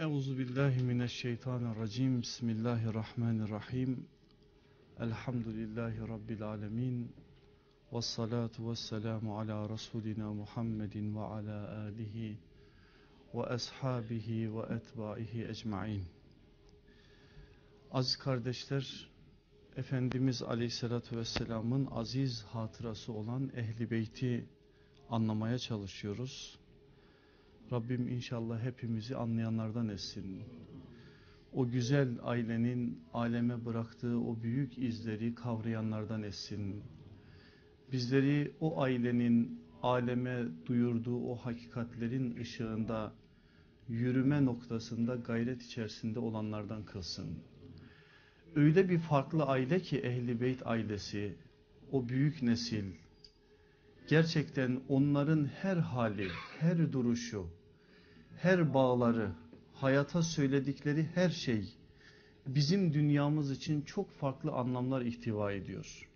Euzu billahi mineşşeytanirracim. Bismillahirrahmanirrahim. Elhamdülillahi rabbil alamin. Ves salatu vesselamu ala rasulina Muhammedin ve ala alihi ve ashabihi ve etbaihi ecmaîn. Aziz kardeşler, Efendimiz Aleyhisselatü Vesselam'ın aziz hatırası olan Ehli Beyti anlamaya çalışıyoruz. Rabbim inşallah hepimizi anlayanlardan etsin. O güzel ailenin aleme bıraktığı o büyük izleri kavrayanlardan etsin. Bizleri o ailenin aleme duyurduğu o hakikatlerin ışığında yürüme noktasında gayret içerisinde olanlardan kılsın. Öyle bir farklı aile ki Ehli Beyt ailesi, o büyük nesil, gerçekten onların her hali, her duruşu, her bağları, hayata söyledikleri her şey bizim dünyamız için çok farklı anlamlar ihtiva ediyor.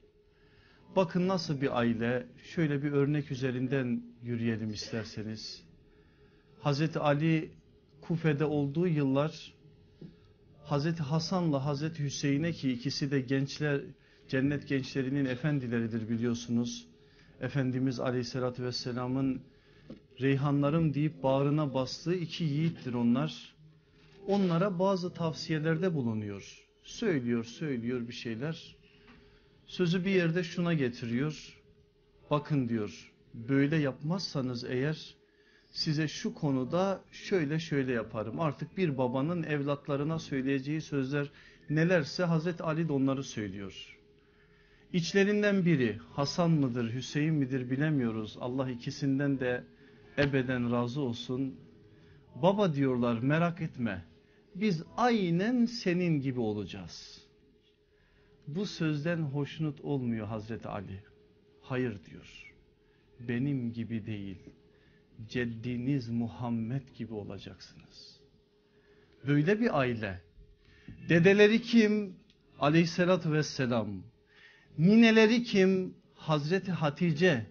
Bakın nasıl bir aile, şöyle bir örnek üzerinden yürüyelim isterseniz. Hazreti Ali Kufe'de olduğu yıllar Hazreti Hasan'la Hazreti Hüseyin'e ki ikisi de gençler cennet gençlerinin efendileridir biliyorsunuz. Efendimiz Aleyhisselatü Vesselam'ın reyhanlarım deyip bağrına bastığı iki yiğittir onlar. Onlara bazı tavsiyelerde bulunuyor. Söylüyor söylüyor bir şeyler. Sözü bir yerde şuna getiriyor. Bakın diyor böyle yapmazsanız eğer size şu konuda şöyle şöyle yaparım. Artık bir babanın evlatlarına söyleyeceği sözler nelerse Hazreti Ali de onları söylüyor. İçlerinden biri Hasan mıdır Hüseyin midir bilemiyoruz. Allah ikisinden de ebeden razı olsun. Baba diyorlar merak etme biz aynen senin gibi olacağız. Bu sözden hoşnut olmuyor Hazreti Ali. Hayır diyor benim gibi değil ceddiniz Muhammed gibi olacaksınız. Böyle bir aile. Dedeleri kim? Aleyhissalatü vesselam. Nineleri kim? Hazreti Hatice.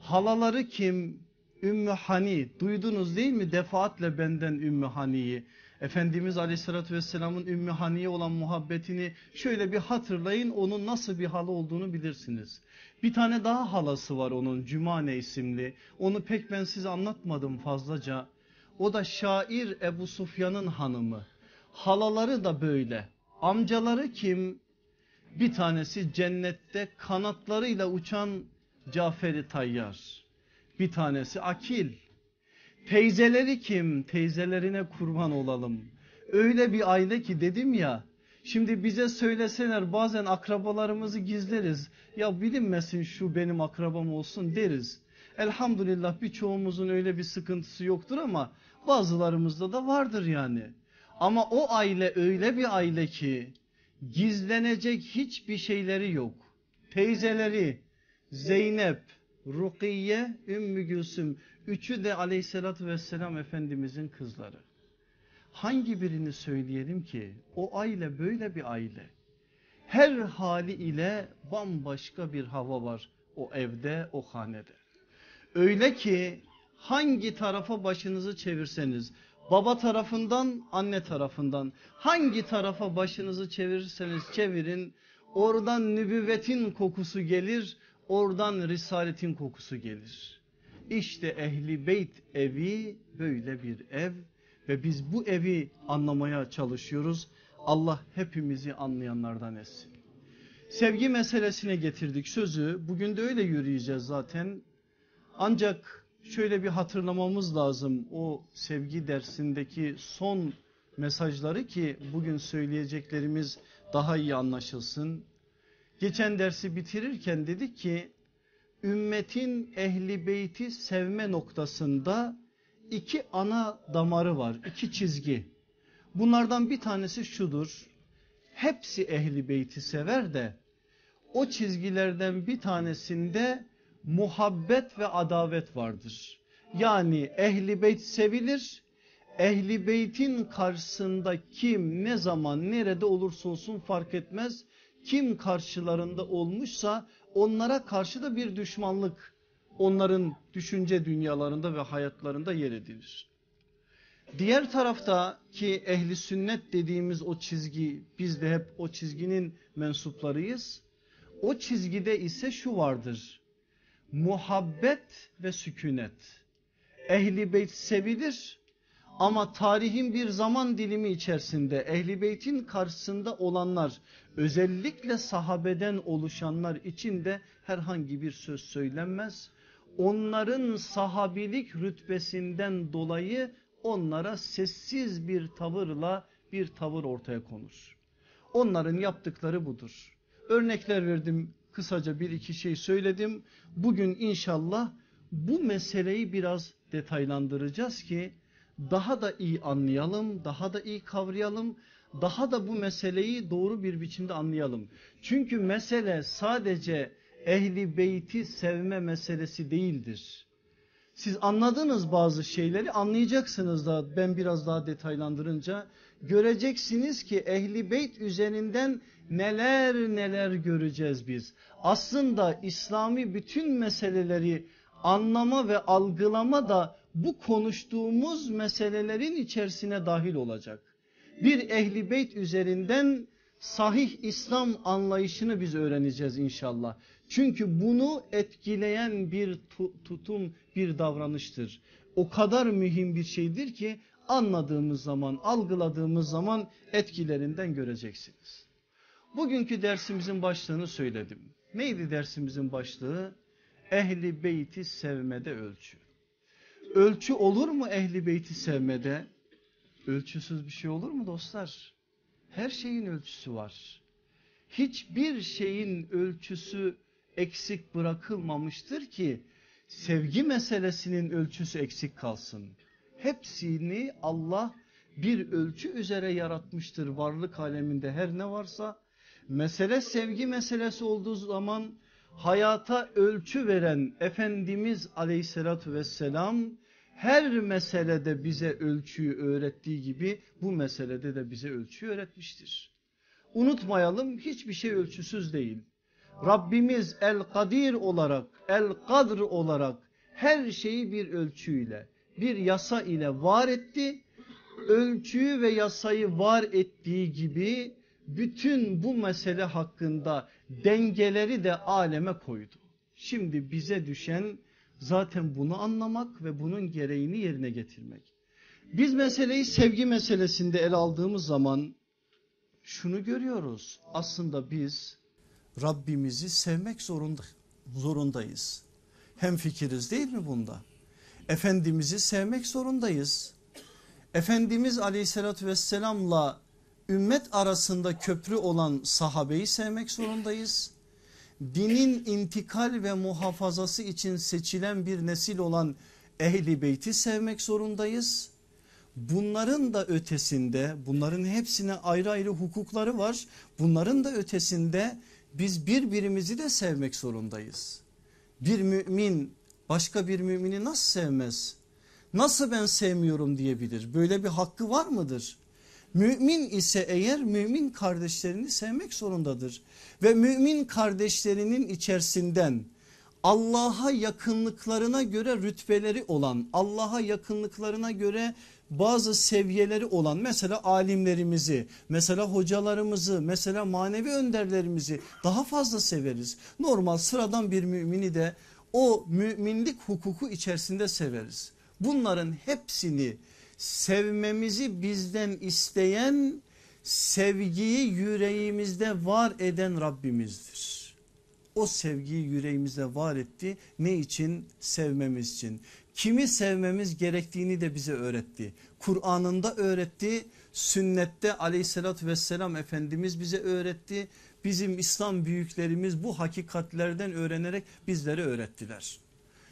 Halaları kim? Ümmü Hani. Duydunuz değil mi defaatle benden Ümmü Hani'yi. Efendimiz Aleyhisselatü Vesselam'ın Ümmü Hani'ye olan muhabbetini şöyle bir hatırlayın. Onun nasıl bir halı olduğunu bilirsiniz. Bir tane daha halası var onun Cümane isimli. Onu pek ben size anlatmadım fazlaca. O da şair Ebu Sufyan'ın hanımı. Halaları da böyle. Amcaları kim? Bir tanesi cennette kanatlarıyla uçan Caferi Tayyar. Bir tanesi Akil. Teyzeleri kim? Teyzelerine kurban olalım. Öyle bir aile ki dedim ya Şimdi bize söyleseler bazen akrabalarımızı gizleriz. Ya bilinmesin şu benim akrabam olsun deriz. Elhamdülillah birçoğumuzun öyle bir sıkıntısı yoktur ama bazılarımızda da vardır yani. Ama o aile öyle bir aile ki gizlenecek hiçbir şeyleri yok. Teyzeleri Zeynep, Rukiye, Ümmü Gülsüm üçü de aleyhissalatü vesselam efendimizin kızları. Hangi birini söyleyelim ki o aile böyle bir aile. Her hali ile bambaşka bir hava var o evde o hanede. Öyle ki hangi tarafa başınızı çevirseniz baba tarafından anne tarafından hangi tarafa başınızı çevirirseniz çevirin oradan nübüvvetin kokusu gelir oradan risaletin kokusu gelir. İşte ehli beyt evi böyle bir ev ve biz bu evi anlamaya çalışıyoruz. Allah hepimizi anlayanlardan etsin. Sevgi meselesine getirdik sözü. Bugün de öyle yürüyeceğiz zaten. Ancak şöyle bir hatırlamamız lazım o sevgi dersindeki son mesajları ki bugün söyleyeceklerimiz daha iyi anlaşılsın. Geçen dersi bitirirken dedik ki ümmetin ehli beyti sevme noktasında iki ana damarı var iki çizgi. Bunlardan bir tanesi şudur hepsi ehli beyti sever de o çizgilerden bir tanesinde muhabbet ve adavet vardır. Yani ehli beyt sevilir ehli beytin karşısında kim ne zaman nerede olursa olsun fark etmez. Kim karşılarında olmuşsa onlara karşı da bir düşmanlık onların düşünce dünyalarında ve hayatlarında yer edilir. Diğer tarafta ki ehli sünnet dediğimiz o çizgi biz de hep o çizginin mensuplarıyız. O çizgide ise şu vardır. Muhabbet ve sükunet. Ehli beyt sevilir ama tarihin bir zaman dilimi içerisinde ehli beytin karşısında olanlar özellikle sahabeden oluşanlar için de herhangi bir söz söylenmez. Onların sahabilik rütbesinden dolayı onlara sessiz bir tavırla bir tavır ortaya konur. Onların yaptıkları budur. Örnekler verdim kısaca bir iki şey söyledim. Bugün inşallah bu meseleyi biraz detaylandıracağız ki daha da iyi anlayalım, daha da iyi kavrayalım, daha da bu meseleyi doğru bir biçimde anlayalım. Çünkü mesele sadece ehli beyti sevme meselesi değildir. Siz anladınız bazı şeyleri anlayacaksınız da ben biraz daha detaylandırınca göreceksiniz ki ehli beyt üzerinden neler neler göreceğiz biz. Aslında İslami bütün meseleleri anlama ve algılama da bu konuştuğumuz meselelerin içerisine dahil olacak. Bir ehli beyt üzerinden sahih İslam anlayışını biz öğreneceğiz inşallah. Çünkü bunu etkileyen bir tutum bir davranıştır. O kadar mühim bir şeydir ki anladığımız zaman algıladığımız zaman etkilerinden göreceksiniz. Bugünkü dersimizin başlığını söyledim. Neydi dersimizin başlığı? Ehli beyti sevmede ölçü. Ölçü olur mu ehli beyti sevmede? Ölçüsüz bir şey olur mu dostlar? Her şeyin ölçüsü var. Hiçbir şeyin ölçüsü eksik bırakılmamıştır ki sevgi meselesinin ölçüsü eksik kalsın. Hepsini Allah bir ölçü üzere yaratmıştır varlık aleminde her ne varsa. Mesele sevgi meselesi olduğu zaman hayata ölçü veren Efendimiz aleyhissalatü vesselam her meselede bize ölçüyü öğrettiği gibi bu meselede de bize ölçüyü öğretmiştir. Unutmayalım hiçbir şey ölçüsüz değil. Rabbimiz el kadir olarak el kadr olarak her şeyi bir ölçüyle bir yasa ile var etti. Ölçüyü ve yasayı var ettiği gibi bütün bu mesele hakkında dengeleri de aleme koydu. Şimdi bize düşen zaten bunu anlamak ve bunun gereğini yerine getirmek. Biz meseleyi sevgi meselesinde ele aldığımız zaman şunu görüyoruz. Aslında biz Rabbimizi sevmek zorunda, zorundayız. Hem fikiriz değil mi bunda? Efendimiz'i sevmek zorundayız. Efendimiz aleyhissalatü vesselamla ümmet arasında köprü olan sahabeyi sevmek zorundayız. Dinin intikal ve muhafazası için seçilen bir nesil olan ehli beyti sevmek zorundayız. Bunların da ötesinde bunların hepsine ayrı ayrı hukukları var. Bunların da ötesinde biz birbirimizi de sevmek zorundayız. Bir mümin başka bir mümini nasıl sevmez? Nasıl ben sevmiyorum diyebilir. Böyle bir hakkı var mıdır? Mümin ise eğer mümin kardeşlerini sevmek zorundadır. Ve mümin kardeşlerinin içerisinden Allah'a yakınlıklarına göre rütbeleri olan Allah'a yakınlıklarına göre bazı seviyeleri olan mesela alimlerimizi mesela hocalarımızı mesela manevi önderlerimizi daha fazla severiz. Normal sıradan bir mümini de o müminlik hukuku içerisinde severiz. Bunların hepsini sevmemizi bizden isteyen sevgiyi yüreğimizde var eden Rabbimizdir. O sevgiyi yüreğimizde var etti. Ne için? Sevmemiz için. Kimi sevmemiz gerektiğini de bize öğretti. Kur'an'ında öğretti. Sünnette aleyhissalatü vesselam Efendimiz bize öğretti. Bizim İslam büyüklerimiz bu hakikatlerden öğrenerek bizlere öğrettiler.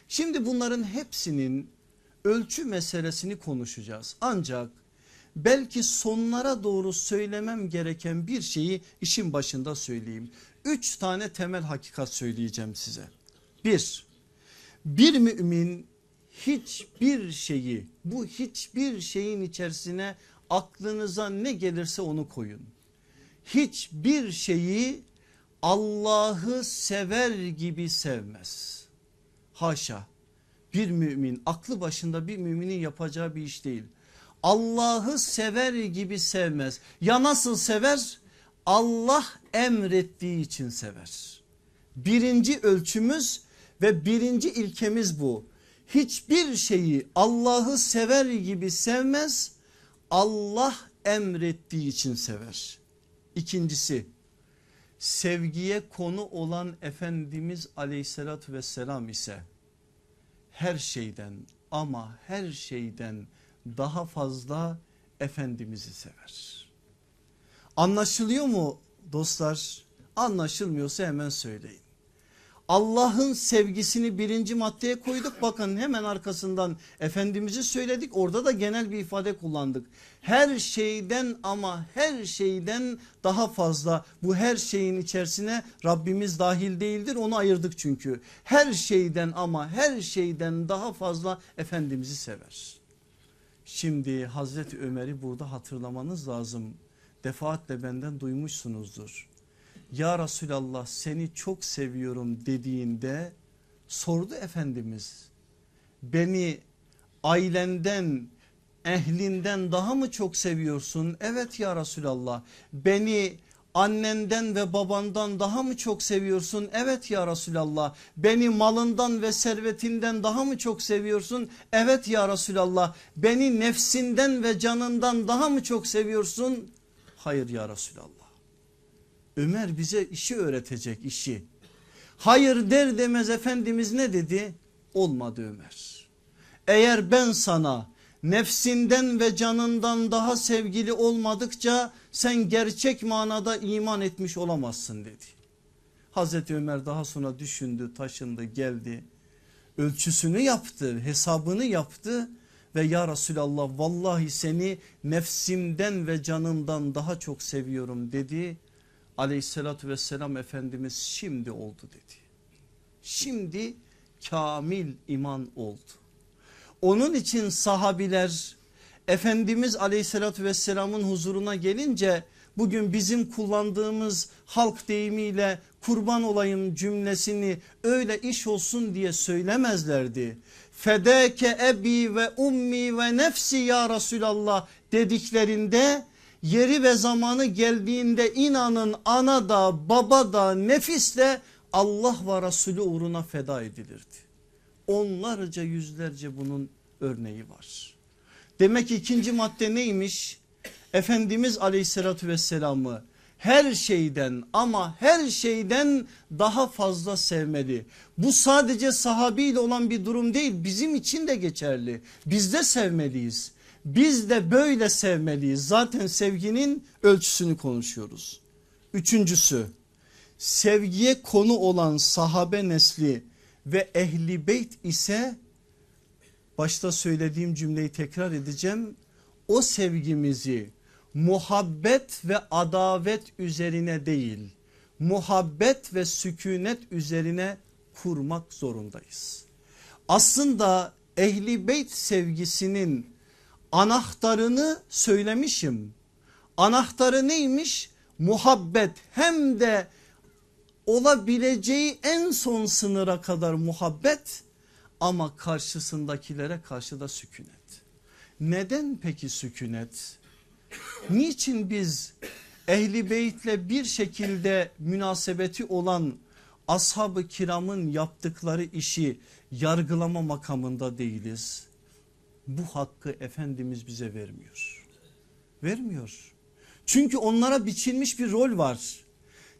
Şimdi bunların hepsinin ölçü meselesini konuşacağız. Ancak belki sonlara doğru söylemem gereken bir şeyi işin başında söyleyeyim. Üç tane temel hakikat söyleyeceğim size. Bir, bir mümin hiçbir şeyi bu hiçbir şeyin içerisine aklınıza ne gelirse onu koyun. Hiçbir şeyi Allah'ı sever gibi sevmez. Haşa bir mümin aklı başında bir müminin yapacağı bir iş değil. Allah'ı sever gibi sevmez. Ya nasıl sever? Allah emrettiği için sever. Birinci ölçümüz ve birinci ilkemiz bu. Hiçbir şeyi Allah'ı sever gibi sevmez. Allah emrettiği için sever. İkincisi sevgiye konu olan Efendimiz aleyhissalatü vesselam ise her şeyden ama her şeyden daha fazla Efendimiz'i sever. Anlaşılıyor mu dostlar? Anlaşılmıyorsa hemen söyleyin. Allah'ın sevgisini birinci maddeye koyduk bakın hemen arkasından Efendimiz'i söyledik orada da genel bir ifade kullandık. Her şeyden ama her şeyden daha fazla bu her şeyin içerisine Rabbimiz dahil değildir onu ayırdık çünkü. Her şeyden ama her şeyden daha fazla Efendimiz'i sever. Şimdi Hazreti Ömer'i burada hatırlamanız lazım. Defaatle benden duymuşsunuzdur ya Resulallah seni çok seviyorum dediğinde sordu Efendimiz beni ailenden ehlinden daha mı çok seviyorsun? Evet ya Resulallah beni annenden ve babandan daha mı çok seviyorsun? Evet ya Resulallah beni malından ve servetinden daha mı çok seviyorsun? Evet ya Resulallah beni nefsinden ve canından daha mı çok seviyorsun? Hayır ya Resulallah. Ömer bize işi öğretecek işi. Hayır der demez Efendimiz ne dedi? Olmadı Ömer. Eğer ben sana nefsinden ve canından daha sevgili olmadıkça sen gerçek manada iman etmiş olamazsın dedi. Hazreti Ömer daha sonra düşündü taşındı geldi ölçüsünü yaptı hesabını yaptı ve ya Resulallah vallahi seni nefsimden ve canımdan daha çok seviyorum dedi aleyhissalatü vesselam Efendimiz şimdi oldu dedi. Şimdi kamil iman oldu. Onun için sahabiler Efendimiz aleyhissalatü vesselamın huzuruna gelince bugün bizim kullandığımız halk deyimiyle kurban olayım cümlesini öyle iş olsun diye söylemezlerdi. Fedeke ebi ve ummi ve nefsi ya Resulallah dediklerinde yeri ve zamanı geldiğinde inanın ana da baba da nefis de Allah ve Resulü uğruna feda edilirdi. Onlarca yüzlerce bunun örneği var. Demek ki ikinci madde neymiş? Efendimiz aleyhissalatü vesselamı her şeyden ama her şeyden daha fazla sevmeli. Bu sadece sahabiyle olan bir durum değil bizim için de geçerli. Biz de sevmeliyiz. Biz de böyle sevmeliyiz. Zaten sevginin ölçüsünü konuşuyoruz. Üçüncüsü sevgiye konu olan sahabe nesli ve ehli beyt ise başta söylediğim cümleyi tekrar edeceğim. O sevgimizi muhabbet ve adavet üzerine değil muhabbet ve sükunet üzerine kurmak zorundayız. Aslında ehli beyt sevgisinin anahtarını söylemişim. Anahtarı neymiş? Muhabbet hem de olabileceği en son sınıra kadar muhabbet ama karşısındakilere karşı da sükunet. Neden peki sükunet? Niçin biz ehli beytle bir şekilde münasebeti olan ashab-ı kiramın yaptıkları işi yargılama makamında değiliz? Bu hakkı Efendimiz bize vermiyor. Vermiyor. Çünkü onlara biçilmiş bir rol var.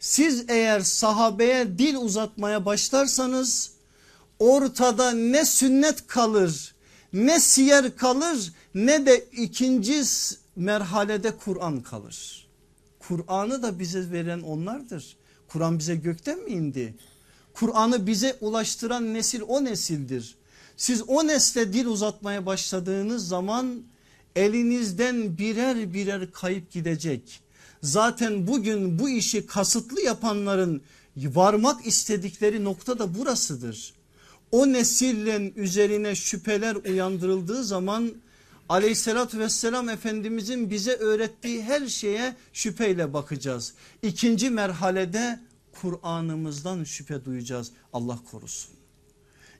Siz eğer sahabeye dil uzatmaya başlarsanız ortada ne sünnet kalır ne siyer kalır ne de ikinci merhalede Kur'an kalır. Kur'an'ı da bize veren onlardır. Kur'an bize gökten mi indi? Kur'an'ı bize ulaştıran nesil o nesildir. Siz o nesle dil uzatmaya başladığınız zaman elinizden birer birer kayıp gidecek. Zaten bugün bu işi kasıtlı yapanların varmak istedikleri nokta da burasıdır. O nesillen üzerine şüpheler uyandırıldığı zaman aleyhissalatü vesselam efendimizin bize öğrettiği her şeye şüpheyle bakacağız. İkinci merhalede Kur'an'ımızdan şüphe duyacağız Allah korusun.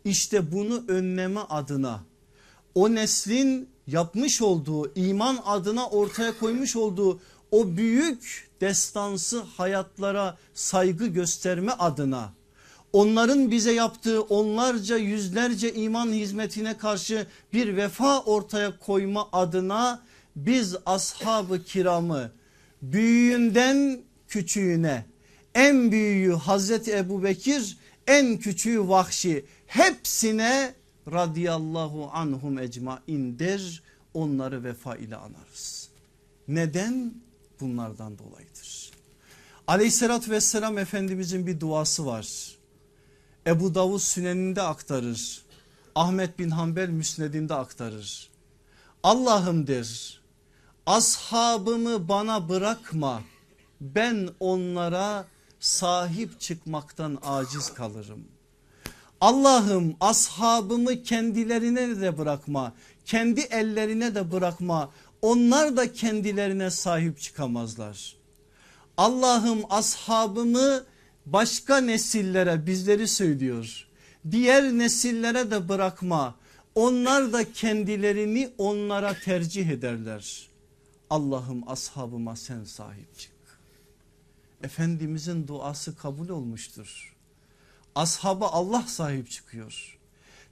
İşte bunu önleme adına o neslin yapmış olduğu iman adına ortaya koymuş olduğu o büyük destansı hayatlara saygı gösterme adına onların bize yaptığı onlarca yüzlerce iman hizmetine karşı bir vefa ortaya koyma adına biz ashab-ı kiramı büyüğünden küçüğüne en büyüğü Hazreti Ebu Bekir en küçüğü Vahşi hepsine radıyallahu anhum ecmaindir onları vefa ile anarız. Neden? Bunlardan dolayıdır. Aleyhissalatü vesselam Efendimizin bir duası var. Ebu Davud Sünen'inde aktarır. Ahmet bin Hanbel Müsned'inde aktarır. Allah'ım der ashabımı bana bırakma ben onlara sahip çıkmaktan aciz kalırım. Allah'ım ashabımı kendilerine de bırakma kendi ellerine de bırakma onlar da kendilerine sahip çıkamazlar. Allah'ım ashabımı başka nesillere bizleri söylüyor. Diğer nesillere de bırakma. Onlar da kendilerini onlara tercih ederler. Allah'ım ashabıma sen sahip çık. Efendimizin duası kabul olmuştur. Ashaba Allah sahip çıkıyor.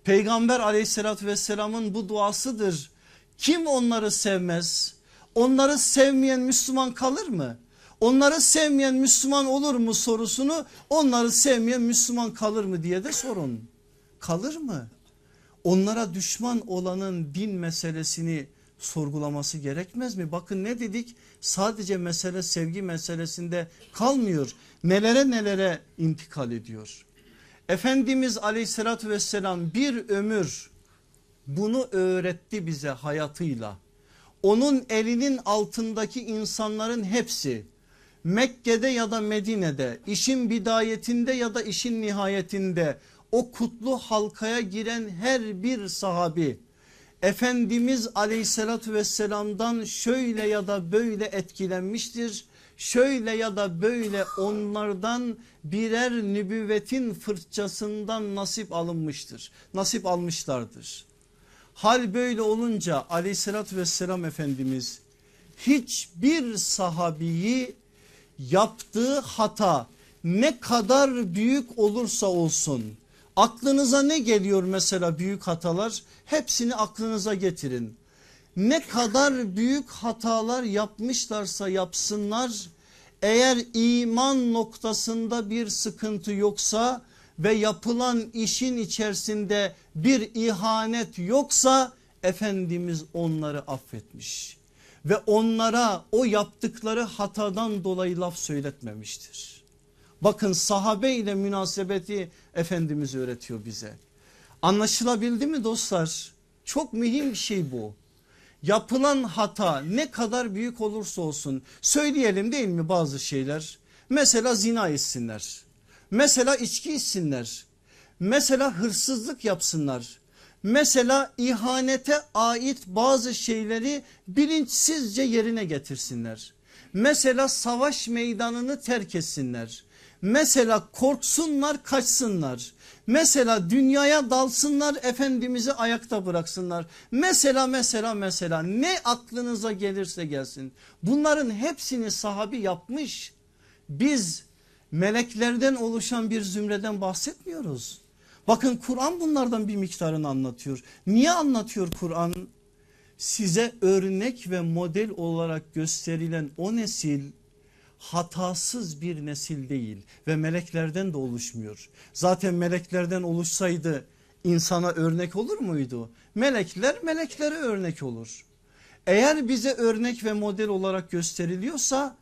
Peygamber aleyhissalatü vesselamın bu duasıdır. Kim onları sevmez? Onları sevmeyen Müslüman kalır mı? Onları sevmeyen Müslüman olur mu sorusunu onları sevmeyen Müslüman kalır mı diye de sorun. Kalır mı? Onlara düşman olanın din meselesini sorgulaması gerekmez mi? Bakın ne dedik sadece mesele sevgi meselesinde kalmıyor. Nelere nelere intikal ediyor. Efendimiz aleyhissalatü vesselam bir ömür bunu öğretti bize hayatıyla. Onun elinin altındaki insanların hepsi Mekke'de ya da Medine'de işin bidayetinde ya da işin nihayetinde o kutlu halkaya giren her bir sahabi Efendimiz aleyhissalatü vesselamdan şöyle ya da böyle etkilenmiştir. Şöyle ya da böyle onlardan birer nübüvvetin fırçasından nasip alınmıştır. Nasip almışlardır. Hal böyle olunca aleyhissalatü vesselam Efendimiz hiçbir sahabiyi yaptığı hata ne kadar büyük olursa olsun aklınıza ne geliyor mesela büyük hatalar hepsini aklınıza getirin. Ne kadar büyük hatalar yapmışlarsa yapsınlar eğer iman noktasında bir sıkıntı yoksa ve yapılan işin içerisinde bir ihanet yoksa Efendimiz onları affetmiş ve onlara o yaptıkları hatadan dolayı laf söyletmemiştir. Bakın sahabe ile münasebeti Efendimiz öğretiyor bize. Anlaşılabildi mi dostlar? Çok mühim bir şey bu. Yapılan hata ne kadar büyük olursa olsun söyleyelim değil mi bazı şeyler? Mesela zina etsinler. Mesela içki içsinler. Mesela hırsızlık yapsınlar. Mesela ihanete ait bazı şeyleri bilinçsizce yerine getirsinler. Mesela savaş meydanını terk etsinler. Mesela korksunlar kaçsınlar. Mesela dünyaya dalsınlar Efendimiz'i ayakta bıraksınlar. Mesela mesela mesela ne aklınıza gelirse gelsin. Bunların hepsini sahabi yapmış. Biz meleklerden oluşan bir zümreden bahsetmiyoruz. Bakın Kur'an bunlardan bir miktarını anlatıyor. Niye anlatıyor Kur'an? Size örnek ve model olarak gösterilen o nesil hatasız bir nesil değil ve meleklerden de oluşmuyor. Zaten meleklerden oluşsaydı insana örnek olur muydu? Melekler meleklere örnek olur. Eğer bize örnek ve model olarak gösteriliyorsa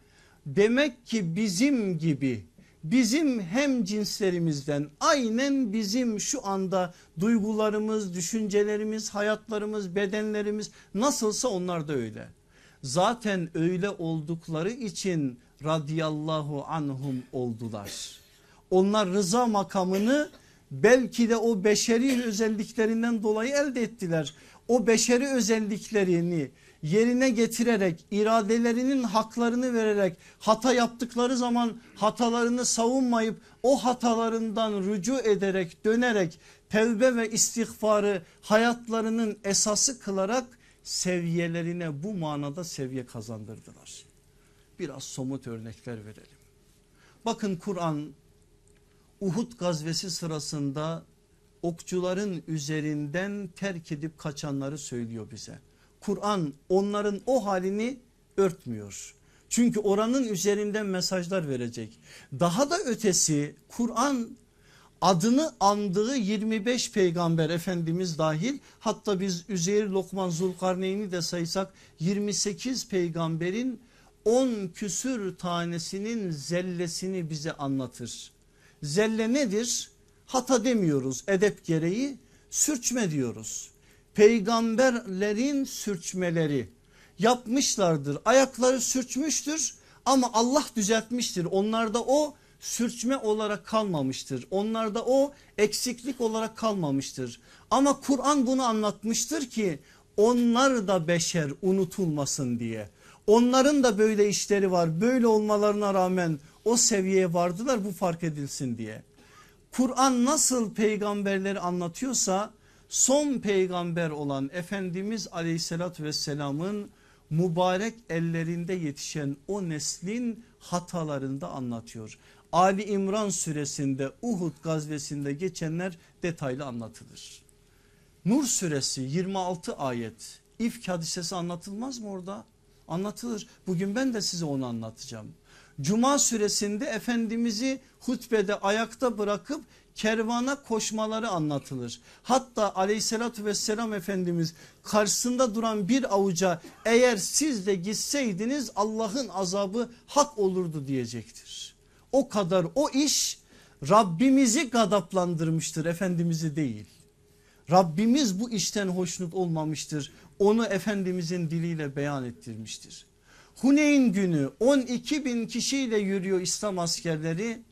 demek ki bizim gibi bizim hem cinslerimizden aynen bizim şu anda duygularımız, düşüncelerimiz, hayatlarımız, bedenlerimiz nasılsa onlar da öyle. Zaten öyle oldukları için radıyallahu anhum oldular. Onlar rıza makamını belki de o beşeri özelliklerinden dolayı elde ettiler. O beşeri özelliklerini yerine getirerek iradelerinin haklarını vererek hata yaptıkları zaman hatalarını savunmayıp o hatalarından rücu ederek dönerek tevbe ve istiğfarı hayatlarının esası kılarak seviyelerine bu manada seviye kazandırdılar. Biraz somut örnekler verelim. Bakın Kur'an Uhud gazvesi sırasında okçuların üzerinden terk edip kaçanları söylüyor bize. Kur'an onların o halini örtmüyor. Çünkü oranın üzerinden mesajlar verecek. Daha da ötesi Kur'an adını andığı 25 peygamber efendimiz dahil hatta biz Üzeyir Lokman Zulkarneyn'i de saysak 28 peygamberin 10 küsür tanesinin zellesini bize anlatır. Zelle nedir? Hata demiyoruz edep gereği sürçme diyoruz. Peygamberlerin sürçmeleri yapmışlardır ayakları sürçmüştür ama Allah düzeltmiştir onlarda o sürçme olarak kalmamıştır. Onlarda o eksiklik olarak kalmamıştır. Ama Kur'an bunu anlatmıştır ki onlar da beşer unutulmasın diye. Onların da böyle işleri var böyle olmalarına rağmen o seviyeye vardılar bu fark edilsin diye. Kur'an nasıl peygamberleri anlatıyorsa son peygamber olan Efendimiz aleyhissalatü vesselamın mübarek ellerinde yetişen o neslin hatalarını da anlatıyor. Ali İmran suresinde Uhud gazvesinde geçenler detaylı anlatılır. Nur suresi 26 ayet İfk hadisesi anlatılmaz mı orada? Anlatılır. Bugün ben de size onu anlatacağım. Cuma suresinde Efendimiz'i hutbede ayakta bırakıp kervana koşmaları anlatılır. Hatta aleyhissalatü vesselam Efendimiz karşısında duran bir avuca eğer siz de gitseydiniz Allah'ın azabı hak olurdu diyecektir. O kadar o iş Rabbimizi gadaplandırmıştır Efendimiz'i değil. Rabbimiz bu işten hoşnut olmamıştır. Onu Efendimizin diliyle beyan ettirmiştir. Huneyn günü 12 bin kişiyle yürüyor İslam askerleri.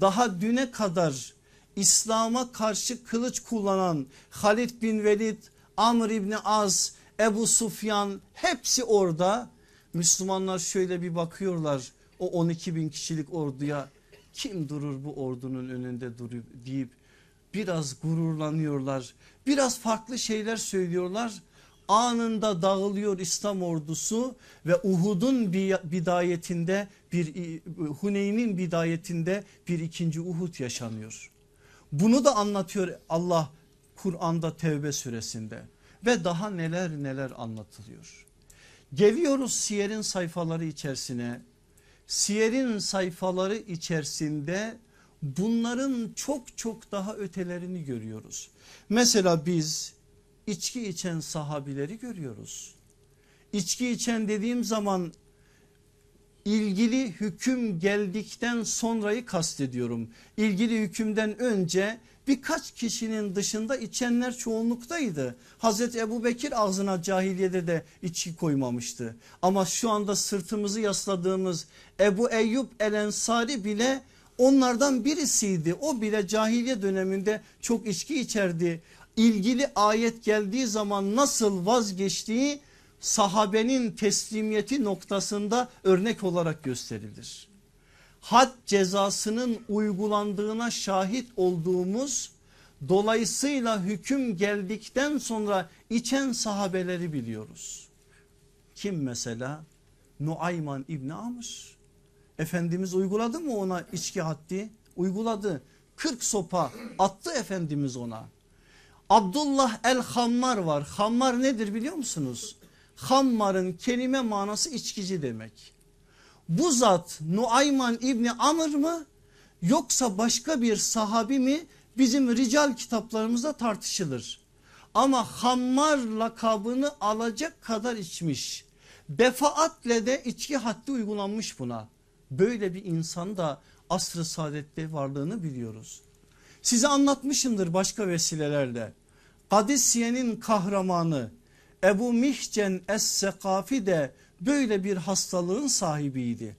Daha düne kadar İslam'a karşı kılıç kullanan Halid bin Velid, Amr İbni Az, Ebu Sufyan hepsi orada. Müslümanlar şöyle bir bakıyorlar o 12 bin kişilik orduya kim durur bu ordunun önünde durup deyip biraz gururlanıyorlar. Biraz farklı şeyler söylüyorlar. Anında dağılıyor İslam ordusu ve Uhud'un bidayetinde bir Huneyn'in bidayetinde bir ikinci Uhud yaşanıyor. Bunu da anlatıyor Allah Kur'an'da Tevbe suresinde ve daha neler neler anlatılıyor. Geliyoruz siyerin sayfaları içerisine. Siyerin sayfaları içerisinde bunların çok çok daha ötelerini görüyoruz. Mesela biz içki içen sahabileri görüyoruz. İçki içen dediğim zaman ilgili hüküm geldikten sonrayı kastediyorum. İlgili hükümden önce birkaç kişinin dışında içenler çoğunluktaydı. Hazreti Ebu Bekir ağzına cahiliyede de içki koymamıştı. Ama şu anda sırtımızı yasladığımız Ebu Eyyub El Ensari bile onlardan birisiydi. O bile cahiliye döneminde çok içki içerdi. İlgili ayet geldiği zaman nasıl vazgeçtiği sahabenin teslimiyeti noktasında örnek olarak gösterilir. Had cezasının uygulandığına şahit olduğumuz dolayısıyla hüküm geldikten sonra içen sahabeleri biliyoruz. Kim mesela? Nuayman İbni Amr. Efendimiz uyguladı mı ona içki haddi? Uyguladı. 40 sopa attı Efendimiz ona. Abdullah el Hammar var. Hammar nedir biliyor musunuz? Hammar'ın kelime manası içkici demek. Bu zat Nuayman İbni Amr mı yoksa başka bir sahabi mi bizim rical kitaplarımızda tartışılır. Ama Hammar lakabını alacak kadar içmiş. Defaatle de içki haddi uygulanmış buna. Böyle bir insan da asr-ı saadette varlığını biliyoruz. Size anlatmışımdır başka vesilelerle. Kadisiye'nin kahramanı Ebu Mihcen Es-Sekafi de böyle bir hastalığın sahibiydi.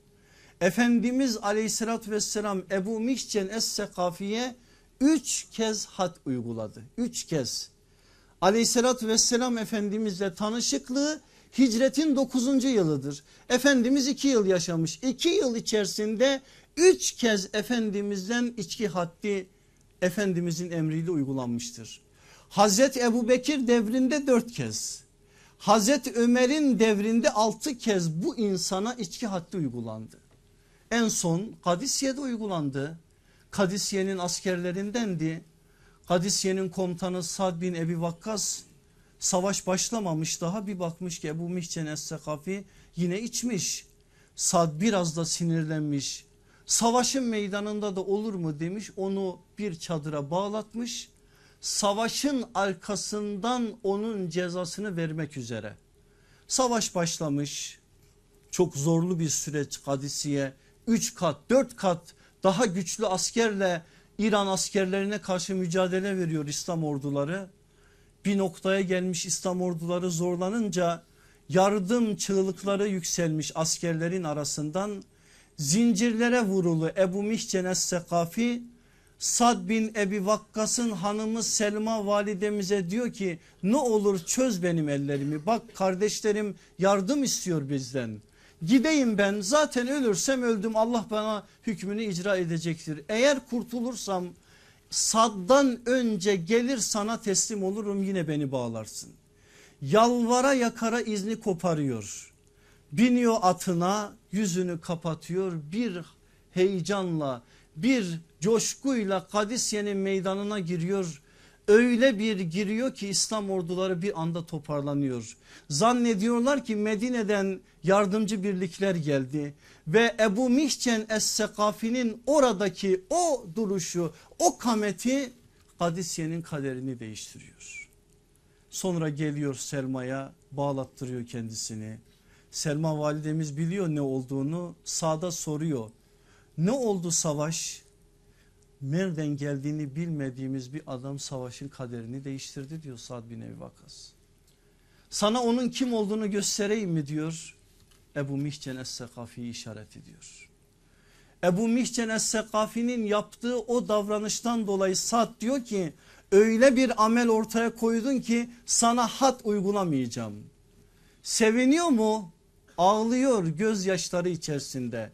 Efendimiz aleyhissalatü vesselam Ebu Mihcen Es-Sekafi'ye üç kez had uyguladı. Üç kez. Aleyhissalatü vesselam Efendimizle tanışıklığı hicretin dokuzuncu yılıdır. Efendimiz iki yıl yaşamış. İki yıl içerisinde üç kez Efendimizden içki haddi Efendimizin emriyle uygulanmıştır. Hazreti Ebu Bekir devrinde dört kez. Hazreti Ömer'in devrinde altı kez bu insana içki haddi uygulandı. En son Kadisiye'de uygulandı. Kadisiye'nin askerlerindendi. Kadisiye'nin komutanı Sad bin Ebi Vakkas savaş başlamamış daha bir bakmış ki Ebu Mihcen Es-Sekafi yine içmiş. Sad biraz da sinirlenmiş. Savaşın meydanında da olur mu demiş onu bir çadıra bağlatmış. Savaşın arkasından onun cezasını vermek üzere. Savaş başlamış çok zorlu bir süreç Kadisiye 3 kat 4 kat daha güçlü askerle İran askerlerine karşı mücadele veriyor İslam orduları. Bir noktaya gelmiş İslam orduları zorlanınca yardım çığlıkları yükselmiş askerlerin arasından zincirlere vurulu Ebu Mihcen Es-Sekafi Sad bin Ebi Vakkas'ın hanımı Selma validemize diyor ki ne olur çöz benim ellerimi bak kardeşlerim yardım istiyor bizden. Gideyim ben zaten ölürsem öldüm Allah bana hükmünü icra edecektir. Eğer kurtulursam Sad'dan önce gelir sana teslim olurum yine beni bağlarsın. Yalvara yakara izni koparıyor. Biniyor atına yüzünü kapatıyor bir heyecanla bir coşkuyla Kadisiye'nin meydanına giriyor. Öyle bir giriyor ki İslam orduları bir anda toparlanıyor. Zannediyorlar ki Medine'den yardımcı birlikler geldi ve Ebu Mihcen Es-Sekafi'nin oradaki o duruşu o kameti Kadisiye'nin kaderini değiştiriyor. Sonra geliyor Selma'ya bağlattırıyor kendisini. Selma validemiz biliyor ne olduğunu sağda soruyor. Ne oldu savaş? Nereden geldiğini bilmediğimiz bir adam savaşın kaderini değiştirdi diyor Sad bin Ebi Vakas. Sana onun kim olduğunu göstereyim mi diyor. Ebu Mihcen Es-Sekafi'yi işaret ediyor. Ebu Mihcen Es-Sekafi'nin yaptığı o davranıştan dolayı Sad diyor ki öyle bir amel ortaya koydun ki sana hat uygulamayacağım. Seviniyor mu? Ağlıyor gözyaşları içerisinde.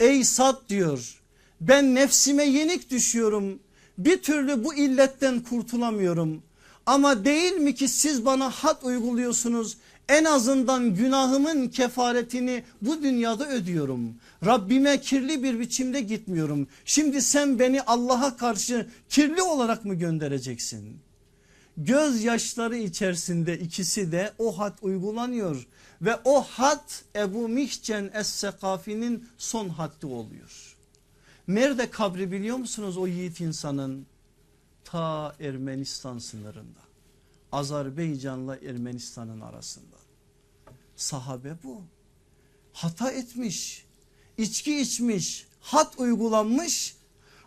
Ey Sad diyor ben nefsime yenik düşüyorum. Bir türlü bu illetten kurtulamıyorum. Ama değil mi ki siz bana hat uyguluyorsunuz. En azından günahımın kefaretini bu dünyada ödüyorum. Rabbime kirli bir biçimde gitmiyorum. Şimdi sen beni Allah'a karşı kirli olarak mı göndereceksin? Gözyaşları içerisinde ikisi de o hat uygulanıyor. Ve o hat Ebu Mihcen Es-Sekafi'nin son haddi oluyor. Nerede kabri biliyor musunuz o yiğit insanın? Ta Ermenistan sınırında. Azerbaycan'la Ermenistan'ın arasında. Sahabe bu. Hata etmiş, içki içmiş, hat uygulanmış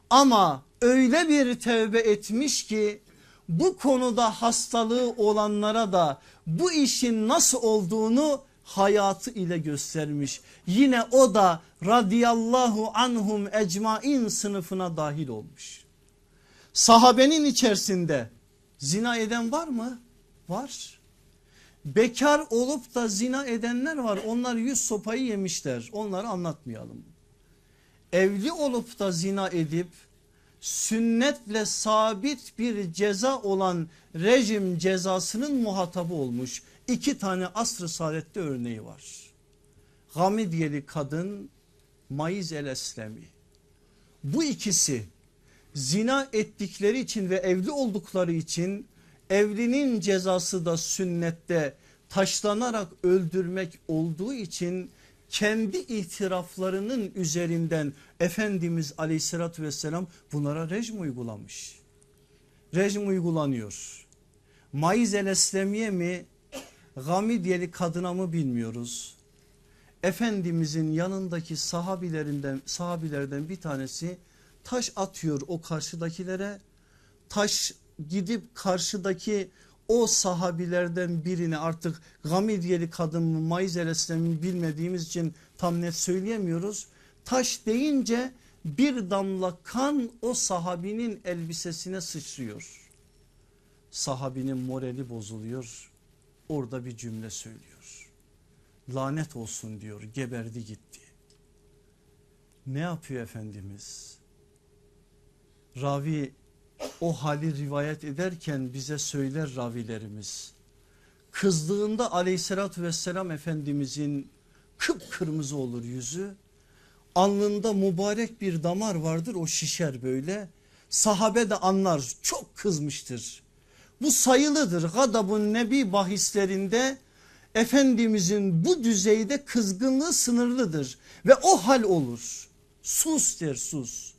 ama öyle bir tevbe etmiş ki bu konuda hastalığı olanlara da bu işin nasıl olduğunu hayatı ile göstermiş. Yine o da radiyallahu anhum ecmain sınıfına dahil olmuş. Sahabenin içerisinde zina eden var mı? Var. Bekar olup da zina edenler var. Onlar yüz sopayı yemişler. Onları anlatmayalım. Evli olup da zina edip sünnetle sabit bir ceza olan rejim cezasının muhatabı olmuş. İki tane asr-ı saadette örneği var. Gamidiyeli kadın Maiz el Eslemi. Bu ikisi zina ettikleri için ve evli oldukları için evlinin cezası da sünnette taşlanarak öldürmek olduğu için kendi itiraflarının üzerinden Efendimiz aleyhissalatü vesselam bunlara rejim uygulamış. Rejim uygulanıyor. Maiz el Eslemiye mi Gamidiyeli kadına mı bilmiyoruz. Efendimizin yanındaki sahabilerinden sahabilerden bir tanesi taş atıyor o karşıdakilere. Taş gidip karşıdaki o sahabilerden birini artık Gamidiyeli kadın mı Maiz el bilmediğimiz için tam net söyleyemiyoruz. Taş deyince bir damla kan o sahabinin elbisesine sıçrıyor. Sahabinin morali bozuluyor. Orada bir cümle söylüyor. Lanet olsun diyor geberdi gitti. Ne yapıyor Efendimiz? Ravi o hali rivayet ederken bize söyler ravilerimiz. kızdığında aleyhissalatü vesselam efendimizin kıpkırmızı olur yüzü. Alnında mübarek bir damar vardır o şişer böyle. Sahabe de anlar çok kızmıştır. Bu sayılıdır gadabun nebi bahislerinde Efendimizin bu düzeyde kızgınlığı sınırlıdır ve o hal olur. Sus der sus.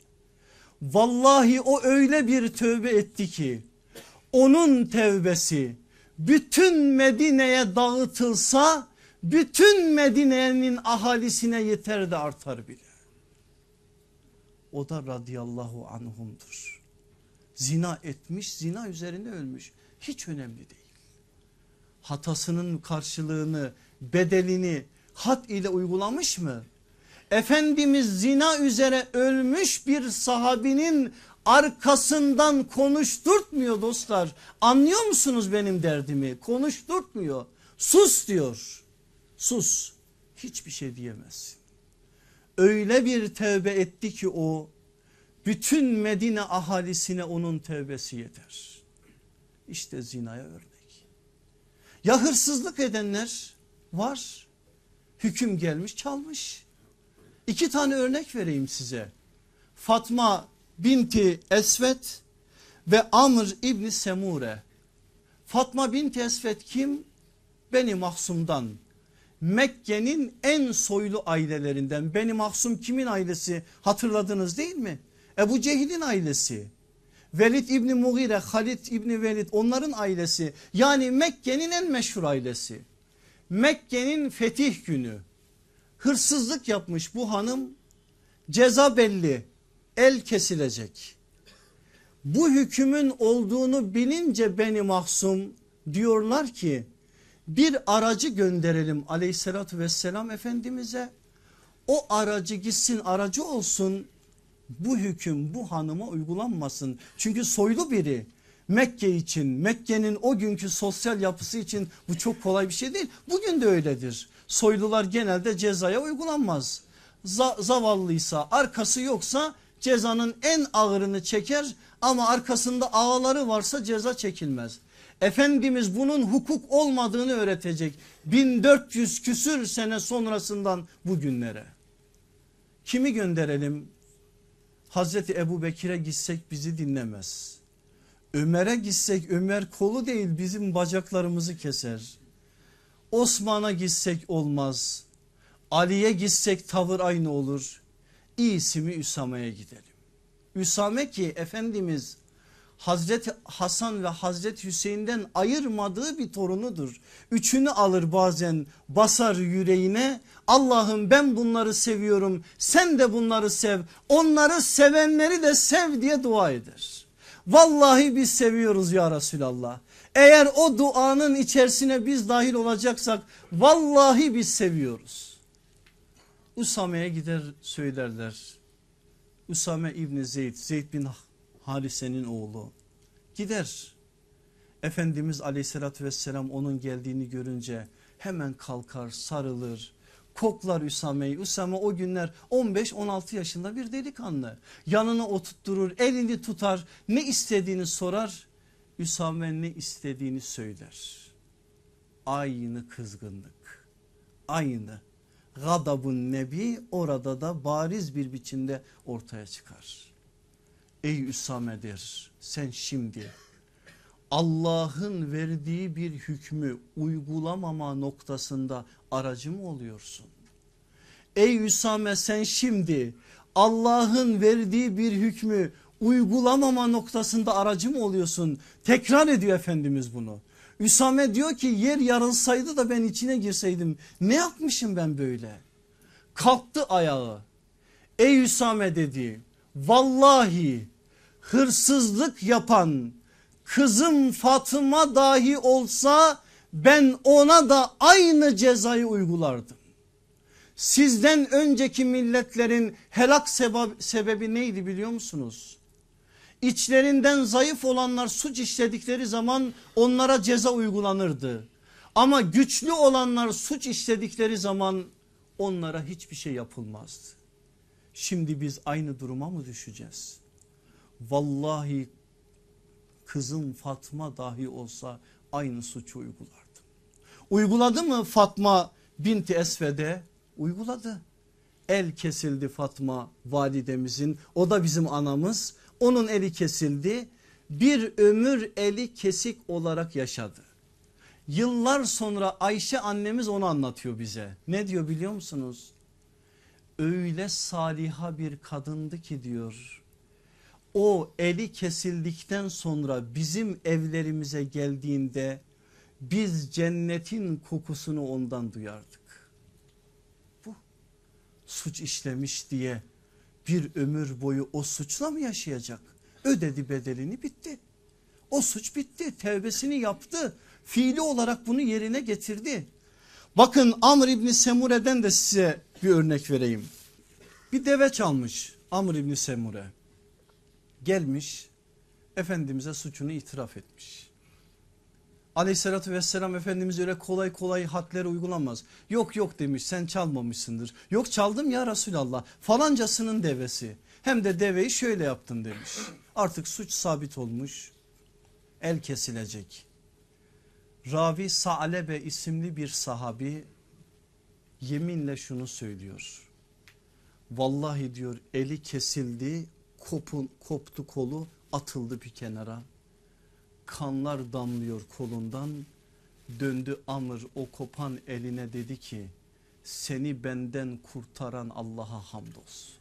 Vallahi o öyle bir tövbe etti ki onun tevbesi bütün Medine'ye dağıtılsa bütün Medine'nin ahalisine yeter de artar bile. O da radıyallahu anhumdur. Zina etmiş zina üzerinde ölmüş hiç önemli değil. Hatasının karşılığını bedelini hat ile uygulamış mı? Efendimiz zina üzere ölmüş bir sahabinin arkasından konuşturtmuyor dostlar. Anlıyor musunuz benim derdimi? Konuşturtmuyor. Sus diyor. Sus. Hiçbir şey diyemez. Öyle bir tevbe etti ki o bütün Medine ahalisine onun tevbesi yeter. İşte zinaya örnek. Ya hırsızlık edenler var. Hüküm gelmiş çalmış. İki tane örnek vereyim size. Fatma binti Esvet ve Amr İbni Semure. Fatma binti Esvet kim? Beni Mahsum'dan. Mekke'nin en soylu ailelerinden. Beni Mahsum kimin ailesi hatırladınız değil mi? Ebu Cehil'in ailesi. Velid İbni Mughire, Halid İbni Velid onların ailesi. Yani Mekke'nin en meşhur ailesi. Mekke'nin fetih günü. Hırsızlık yapmış bu hanım. Ceza belli el kesilecek. Bu hükümün olduğunu bilince beni mahsum diyorlar ki bir aracı gönderelim aleyhissalatü vesselam efendimize. O aracı gitsin aracı olsun bu hüküm bu hanıma uygulanmasın. Çünkü soylu biri Mekke için Mekke'nin o günkü sosyal yapısı için bu çok kolay bir şey değil. Bugün de öyledir. Soylular genelde cezaya uygulanmaz. Z zavallıysa arkası yoksa cezanın en ağırını çeker ama arkasında ağaları varsa ceza çekilmez. Efendimiz bunun hukuk olmadığını öğretecek 1400 küsür sene sonrasından bugünlere. Kimi gönderelim? Hazreti Ebu Bekir'e gitsek bizi dinlemez. Ömer'e gitsek Ömer kolu değil bizim bacaklarımızı keser. Osman'a gitsek olmaz. Ali'ye gitsek tavır aynı olur. İyisi mi Üsame'ye gidelim. Üsame ki Efendimiz Hazreti Hasan ve Hazreti Hüseyin'den ayırmadığı bir torunudur. Üçünü alır bazen basar yüreğine Allah'ım ben bunları seviyorum sen de bunları sev onları sevenleri de sev diye dua eder. Vallahi biz seviyoruz ya Resulallah. Eğer o duanın içerisine biz dahil olacaksak vallahi biz seviyoruz. Usame'ye gider söylerler. Usame İbni Zeyd, Zeyd bin Harise'nin oğlu gider. Efendimiz aleyhissalatü vesselam onun geldiğini görünce hemen kalkar sarılır koklar Üsame'yi. Üsame o günler 15-16 yaşında bir delikanlı. Yanına oturtturur elini tutar ne istediğini sorar. Üsame ne istediğini söyler. Aynı kızgınlık aynı gadabun nebi orada da bariz bir biçimde ortaya çıkar. Ey Üsame'dir sen şimdi Allah'ın verdiği bir hükmü uygulamama noktasında aracı mı oluyorsun? Ey Üsame sen şimdi Allah'ın verdiği bir hükmü uygulamama noktasında aracı mı oluyorsun? Tekrar ediyor Efendimiz bunu. Üsame diyor ki yer yarılsaydı da ben içine girseydim ne yapmışım ben böyle? Kalktı ayağı. Ey Üsame dedi vallahi hırsızlık yapan kızım Fatıma dahi olsa ben ona da aynı cezayı uygulardım. Sizden önceki milletlerin helak sebebi neydi biliyor musunuz? İçlerinden zayıf olanlar suç işledikleri zaman onlara ceza uygulanırdı. Ama güçlü olanlar suç işledikleri zaman onlara hiçbir şey yapılmazdı. Şimdi biz aynı duruma mı düşeceğiz? Vallahi kızım Fatma dahi olsa aynı suçu uygulardım. Uyguladı mı Fatma binti Esved'e? Uyguladı. El kesildi Fatma validemizin o da bizim anamız onun eli kesildi bir ömür eli kesik olarak yaşadı. Yıllar sonra Ayşe annemiz onu anlatıyor bize. Ne diyor biliyor musunuz? Öyle saliha bir kadındı ki diyor. O eli kesildikten sonra bizim evlerimize geldiğinde biz cennetin kokusunu ondan duyardık. Bu suç işlemiş diye bir ömür boyu o suçla mı yaşayacak? Ödedi bedelini bitti. O suç bitti tevbesini yaptı fiili olarak bunu yerine getirdi. Bakın Amr İbni Semure'den de size bir örnek vereyim. Bir deve çalmış Amr İbni Semure. Gelmiş Efendimiz'e suçunu itiraf etmiş. Aleyhissalatü vesselam Efendimiz öyle kolay kolay hadleri uygulamaz. Yok yok demiş sen çalmamışsındır. Yok çaldım ya Resulallah falancasının devesi. Hem de deveyi şöyle yaptım demiş. Artık suç sabit olmuş el kesilecek. Ravi Sa'lebe isimli bir sahabi yeminle şunu söylüyor. Vallahi diyor eli kesildi kopun, koptu kolu atıldı bir kenara. Kanlar damlıyor kolundan döndü Amr o kopan eline dedi ki seni benden kurtaran Allah'a hamdolsun.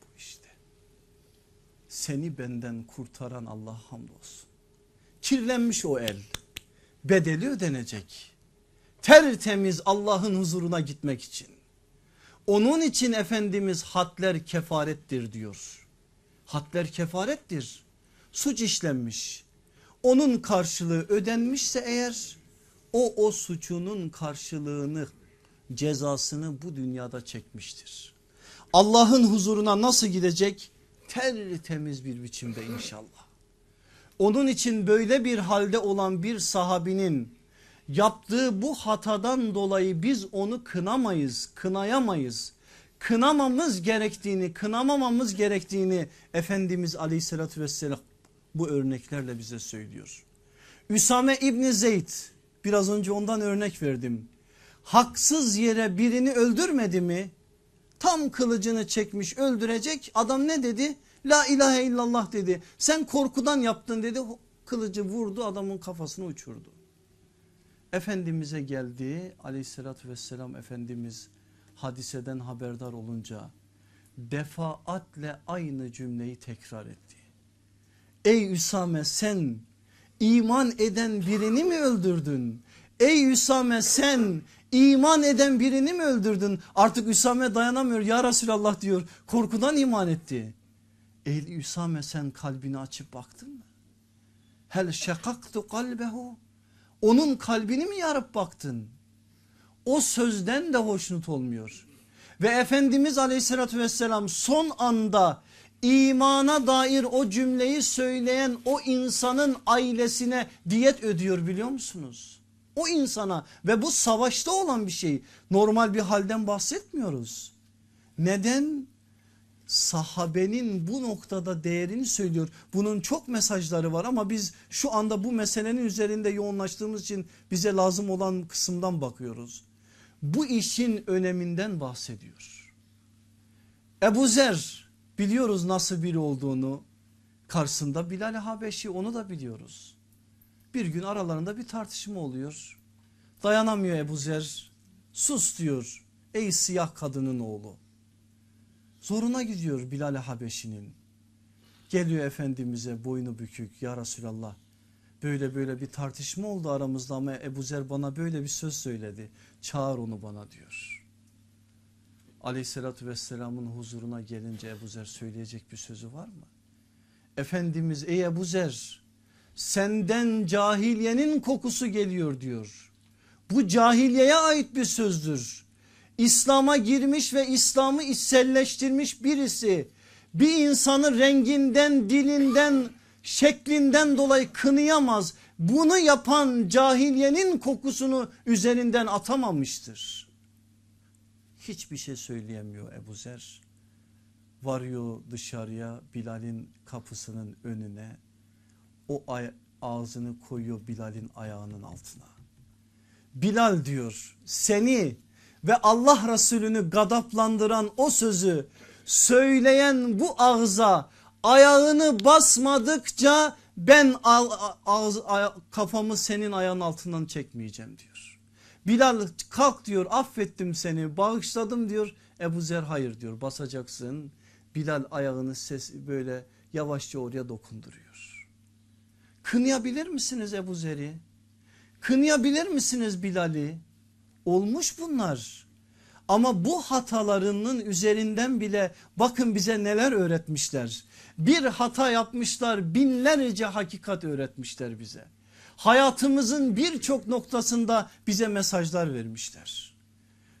Bu işte seni benden kurtaran Allah'a hamdolsun. Kirlenmiş o el bedeli ödenecek tertemiz Allah'ın huzuruna gitmek için. Onun için Efendimiz hatler kefarettir diyor. Hatler kefarettir. Suç işlenmiş. Onun karşılığı ödenmişse eğer o o suçunun karşılığını cezasını bu dünyada çekmiştir. Allah'ın huzuruna nasıl gidecek? Tertemiz bir biçimde inşallah. Onun için böyle bir halde olan bir sahabinin yaptığı bu hatadan dolayı biz onu kınamayız, kınayamayız. Kınamamız gerektiğini, kınamamamız gerektiğini Efendimiz aleyhissalatü vesselam bu örneklerle bize söylüyor. Üsame İbni Zeyd biraz önce ondan örnek verdim. Haksız yere birini öldürmedi mi? Tam kılıcını çekmiş öldürecek adam ne dedi? La ilahe illallah dedi. Sen korkudan yaptın dedi. Kılıcı vurdu adamın kafasını uçurdu. Efendimiz'e geldi aleyhissalatü vesselam Efendimiz hadiseden haberdar olunca defaatle aynı cümleyi tekrar etti. Ey Üsame sen iman eden birini mi öldürdün? Ey Üsame sen iman eden birini mi öldürdün? Artık Üsame dayanamıyor ya Resulallah diyor korkudan iman etti. Ey Üsame sen kalbini açıp baktın mı? Hel şakaktu kalbehu onun kalbini mi yarıp baktın? O sözden de hoşnut olmuyor. Ve Efendimiz aleyhissalatü vesselam son anda imana dair o cümleyi söyleyen o insanın ailesine diyet ödüyor biliyor musunuz? O insana ve bu savaşta olan bir şey normal bir halden bahsetmiyoruz. Neden? sahabenin bu noktada değerini söylüyor. Bunun çok mesajları var ama biz şu anda bu meselenin üzerinde yoğunlaştığımız için bize lazım olan kısımdan bakıyoruz. Bu işin öneminden bahsediyor. Ebu Zer biliyoruz nasıl biri olduğunu karşısında Bilal Habeşi onu da biliyoruz. Bir gün aralarında bir tartışma oluyor. Dayanamıyor Ebu Zer sus diyor ey siyah kadının oğlu Zoruna gidiyor Bilal Habeşi'nin. Geliyor Efendimiz'e boynu bükük ya Resulallah böyle böyle bir tartışma oldu aramızda ama Ebu Zer bana böyle bir söz söyledi. Çağır onu bana diyor. Aleyhissalatü vesselamın huzuruna gelince Ebu Zer söyleyecek bir sözü var mı? Efendimiz ey Ebu Zer senden cahiliyenin kokusu geliyor diyor. Bu cahiliyeye ait bir sözdür. İslam'a girmiş ve İslam'ı içselleştirmiş birisi bir insanı renginden, dilinden, şeklinden dolayı kınıyamaz. Bunu yapan cahiliyenin kokusunu üzerinden atamamıştır. Hiçbir şey söyleyemiyor Ebu Zer. Varıyor dışarıya Bilal'in kapısının önüne. O ağzını koyuyor Bilal'in ayağının altına. Bilal diyor seni ve Allah Resulü'nü gadaplandıran o sözü söyleyen bu ağza ayağını basmadıkça ben ağız, kafamı senin ayağın altından çekmeyeceğim diyor. Bilal kalk diyor affettim seni bağışladım diyor. Ebu Zer hayır diyor basacaksın. Bilal ayağını ses böyle yavaşça oraya dokunduruyor. Kınayabilir misiniz Ebu Zer'i? Kınayabilir misiniz Bilal'i? Olmuş bunlar. Ama bu hatalarının üzerinden bile bakın bize neler öğretmişler. Bir hata yapmışlar binlerce hakikat öğretmişler bize. Hayatımızın birçok noktasında bize mesajlar vermişler.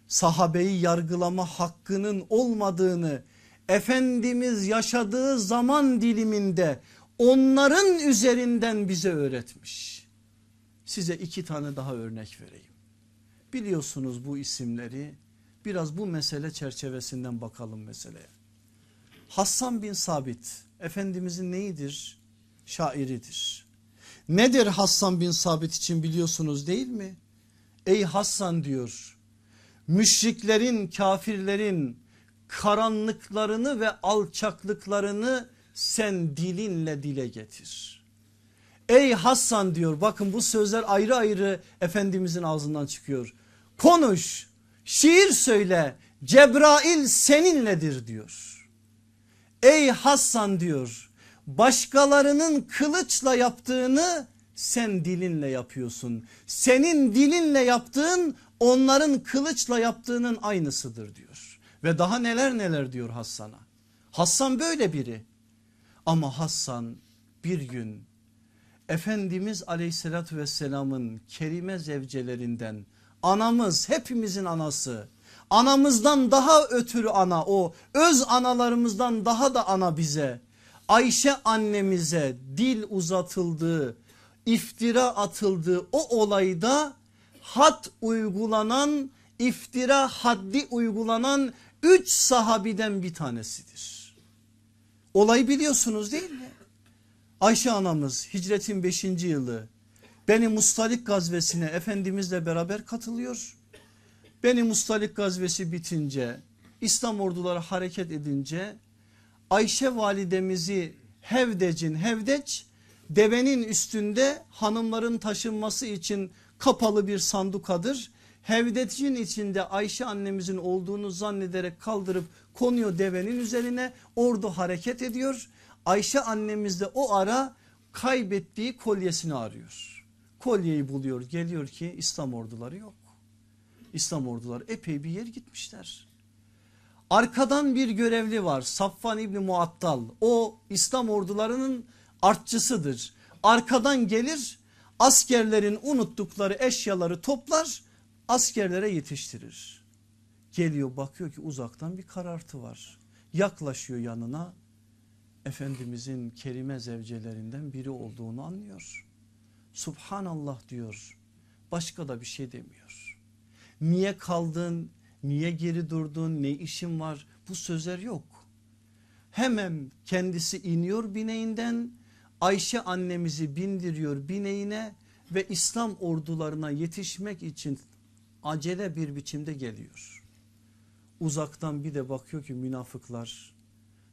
Sahabeyi yargılama hakkının olmadığını Efendimiz yaşadığı zaman diliminde onların üzerinden bize öğretmiş. Size iki tane daha örnek vereyim. Biliyorsunuz bu isimleri biraz bu mesele çerçevesinden bakalım meseleye. Hassan bin Sabit Efendimizin neyidir? Şairidir. Nedir Hassan bin Sabit için biliyorsunuz değil mi? Ey Hassan diyor müşriklerin kafirlerin karanlıklarını ve alçaklıklarını sen dilinle dile getir. Ey Hassan diyor bakın bu sözler ayrı ayrı Efendimizin ağzından çıkıyor. Konuş şiir söyle Cebrail seninledir diyor. Ey Hassan diyor başkalarının kılıçla yaptığını sen dilinle yapıyorsun. Senin dilinle yaptığın onların kılıçla yaptığının aynısıdır diyor. Ve daha neler neler diyor Hassan'a. Hassan böyle biri. Ama Hassan bir gün Efendimiz aleyhissalatü vesselamın kerime zevcelerinden anamız hepimizin anası anamızdan daha ötürü ana o öz analarımızdan daha da ana bize Ayşe annemize dil uzatıldığı iftira atıldığı o olayda had uygulanan iftira haddi uygulanan üç sahabiden bir tanesidir. Olayı biliyorsunuz değil mi? Ayşe anamız hicretin beşinci yılı Beni Mustalik gazvesine Efendimizle beraber katılıyor. Beni Mustalik gazvesi bitince İslam orduları hareket edince Ayşe validemizi Hevdec'in Hevdeç devenin üstünde hanımların taşınması için kapalı bir sandukadır. Hevdec'in içinde Ayşe annemizin olduğunu zannederek kaldırıp konuyor devenin üzerine ordu hareket ediyor. Ayşe annemiz de o ara kaybettiği kolyesini arıyor. Kolyeyi buluyor geliyor ki İslam orduları yok. İslam orduları epey bir yer gitmişler. Arkadan bir görevli var Safvan İbni Muattal o İslam ordularının artçısıdır. Arkadan gelir askerlerin unuttukları eşyaları toplar askerlere yetiştirir. Geliyor bakıyor ki uzaktan bir karartı var. Yaklaşıyor yanına Efendimizin kerime zevcelerinden biri olduğunu anlıyor. Subhanallah diyor başka da bir şey demiyor. Niye kaldın niye geri durdun ne işin var bu sözler yok. Hemen kendisi iniyor bineğinden Ayşe annemizi bindiriyor bineğine ve İslam ordularına yetişmek için acele bir biçimde geliyor. Uzaktan bir de bakıyor ki münafıklar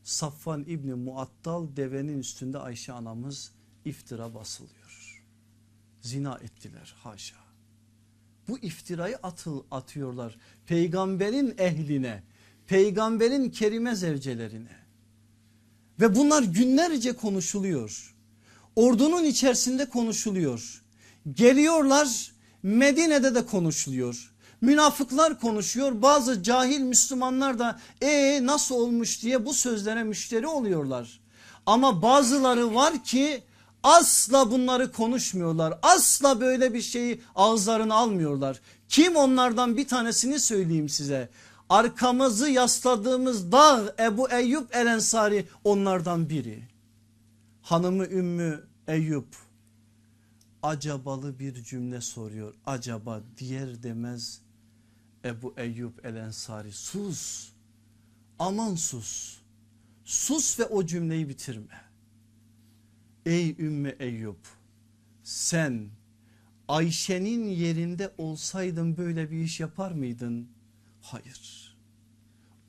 Safvan İbni Muattal devenin üstünde Ayşe anamız iftira basılıyor. Zina ettiler haşa. Bu iftirayı atıl atıyorlar peygamberin ehline, peygamberin kerime zevcelerine. Ve bunlar günlerce konuşuluyor. Ordunun içerisinde konuşuluyor. Geliyorlar Medine'de de konuşuluyor. Münafıklar konuşuyor bazı cahil Müslümanlar da ee nasıl olmuş diye bu sözlere müşteri oluyorlar. Ama bazıları var ki asla bunları konuşmuyorlar. Asla böyle bir şeyi ağızlarına almıyorlar. Kim onlardan bir tanesini söyleyeyim size. Arkamızı yasladığımız dağ Ebu Eyyub El Ensari onlardan biri. Hanımı Ümmü Eyyub acabalı bir cümle soruyor. Acaba diğer demez Ebu Eyyub El Ensari sus aman sus sus ve o cümleyi bitirme. Ey Ümmü Eyyub sen Ayşe'nin yerinde olsaydın böyle bir iş yapar mıydın? Hayır.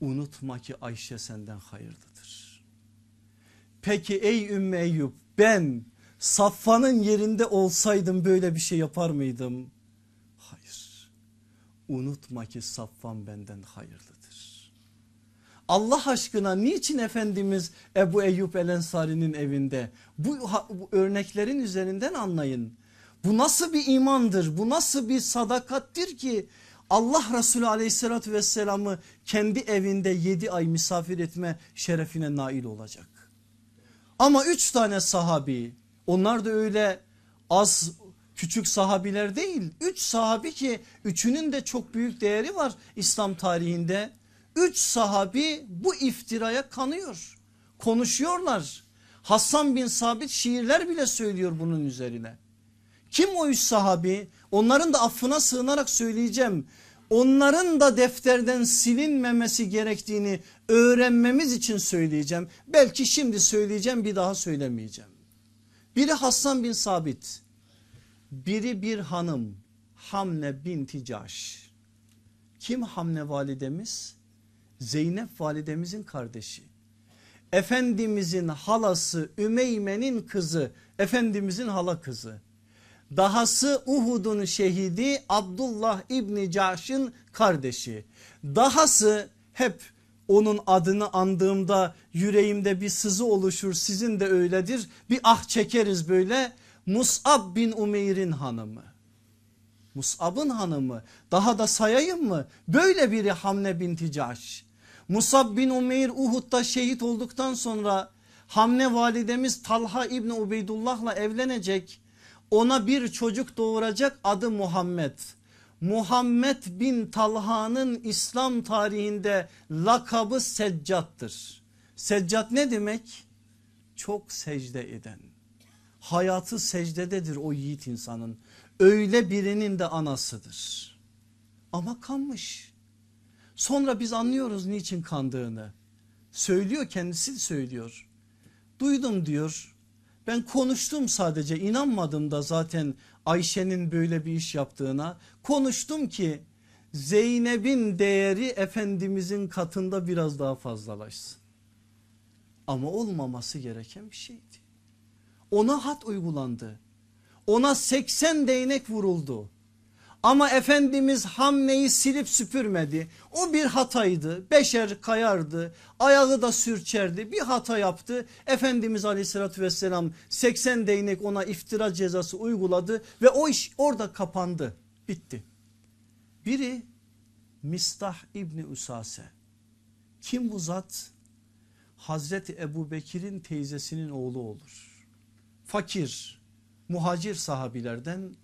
Unutma ki Ayşe senden hayırlıdır. Peki ey Ümmü Eyyub ben Safvan'ın yerinde olsaydım böyle bir şey yapar mıydım? Hayır. Unutma ki Safvan benden hayırlıdır. Allah aşkına niçin Efendimiz Ebu Eyyub El Ensari'nin evinde? Bu, bu örneklerin üzerinden anlayın. Bu nasıl bir imandır? Bu nasıl bir sadakattir ki Allah Resulü aleyhissalatü vesselamı kendi evinde yedi ay misafir etme şerefine nail olacak. Ama üç tane sahabi onlar da öyle az küçük sahabiler değil. Üç sahabi ki üçünün de çok büyük değeri var İslam tarihinde. Üç sahabi bu iftiraya kanıyor. Konuşuyorlar. Hassan bin Sabit şiirler bile söylüyor bunun üzerine. Kim o üç sahabi? Onların da affına sığınarak söyleyeceğim. Onların da defterden silinmemesi gerektiğini öğrenmemiz için söyleyeceğim. Belki şimdi söyleyeceğim bir daha söylemeyeceğim. Biri Hassan bin Sabit. Biri bir hanım Hamne binti Caş. Kim Hamne validemiz? Zeynep validemizin kardeşi. Efendimizin halası Ümeyme'nin kızı Efendimizin hala kızı. Dahası Uhud'un şehidi Abdullah İbni Caş'ın kardeşi. Dahası hep onun adını andığımda yüreğimde bir sızı oluşur sizin de öyledir. Bir ah çekeriz böyle Mus'ab bin Umeyr'in hanımı. Mus'ab'ın hanımı daha da sayayım mı? Böyle biri Hamne binti Caş. Musab bin Umeyr Uhud'da şehit olduktan sonra Hamne validemiz Talha İbni Ubeydullah'la evlenecek. Ona bir çocuk doğuracak adı Muhammed. Muhammed bin Talha'nın İslam tarihinde lakabı Seccat'tır. Seccat ne demek? Çok secde eden. Hayatı secdededir o yiğit insanın. Öyle birinin de anasıdır. Ama kanmış. Sonra biz anlıyoruz niçin kandığını. Söylüyor kendisi söylüyor. Duydum diyor. Ben konuştum sadece inanmadım da zaten Ayşe'nin böyle bir iş yaptığına. Konuştum ki Zeynep'in değeri Efendimizin katında biraz daha fazlalaşsın. Ama olmaması gereken bir şeydi. Ona hat uygulandı. Ona 80 değnek vuruldu. Ama Efendimiz Hamne'yi silip süpürmedi. O bir hataydı. Beşer kayardı. Ayağı da sürçerdi. Bir hata yaptı. Efendimiz aleyhissalatü vesselam 80 değnek ona iftira cezası uyguladı. Ve o iş orada kapandı. Bitti. Biri Mistah İbni Usase. Kim bu zat? Hazreti Ebu Bekir'in teyzesinin oğlu olur. Fakir, muhacir sahabilerden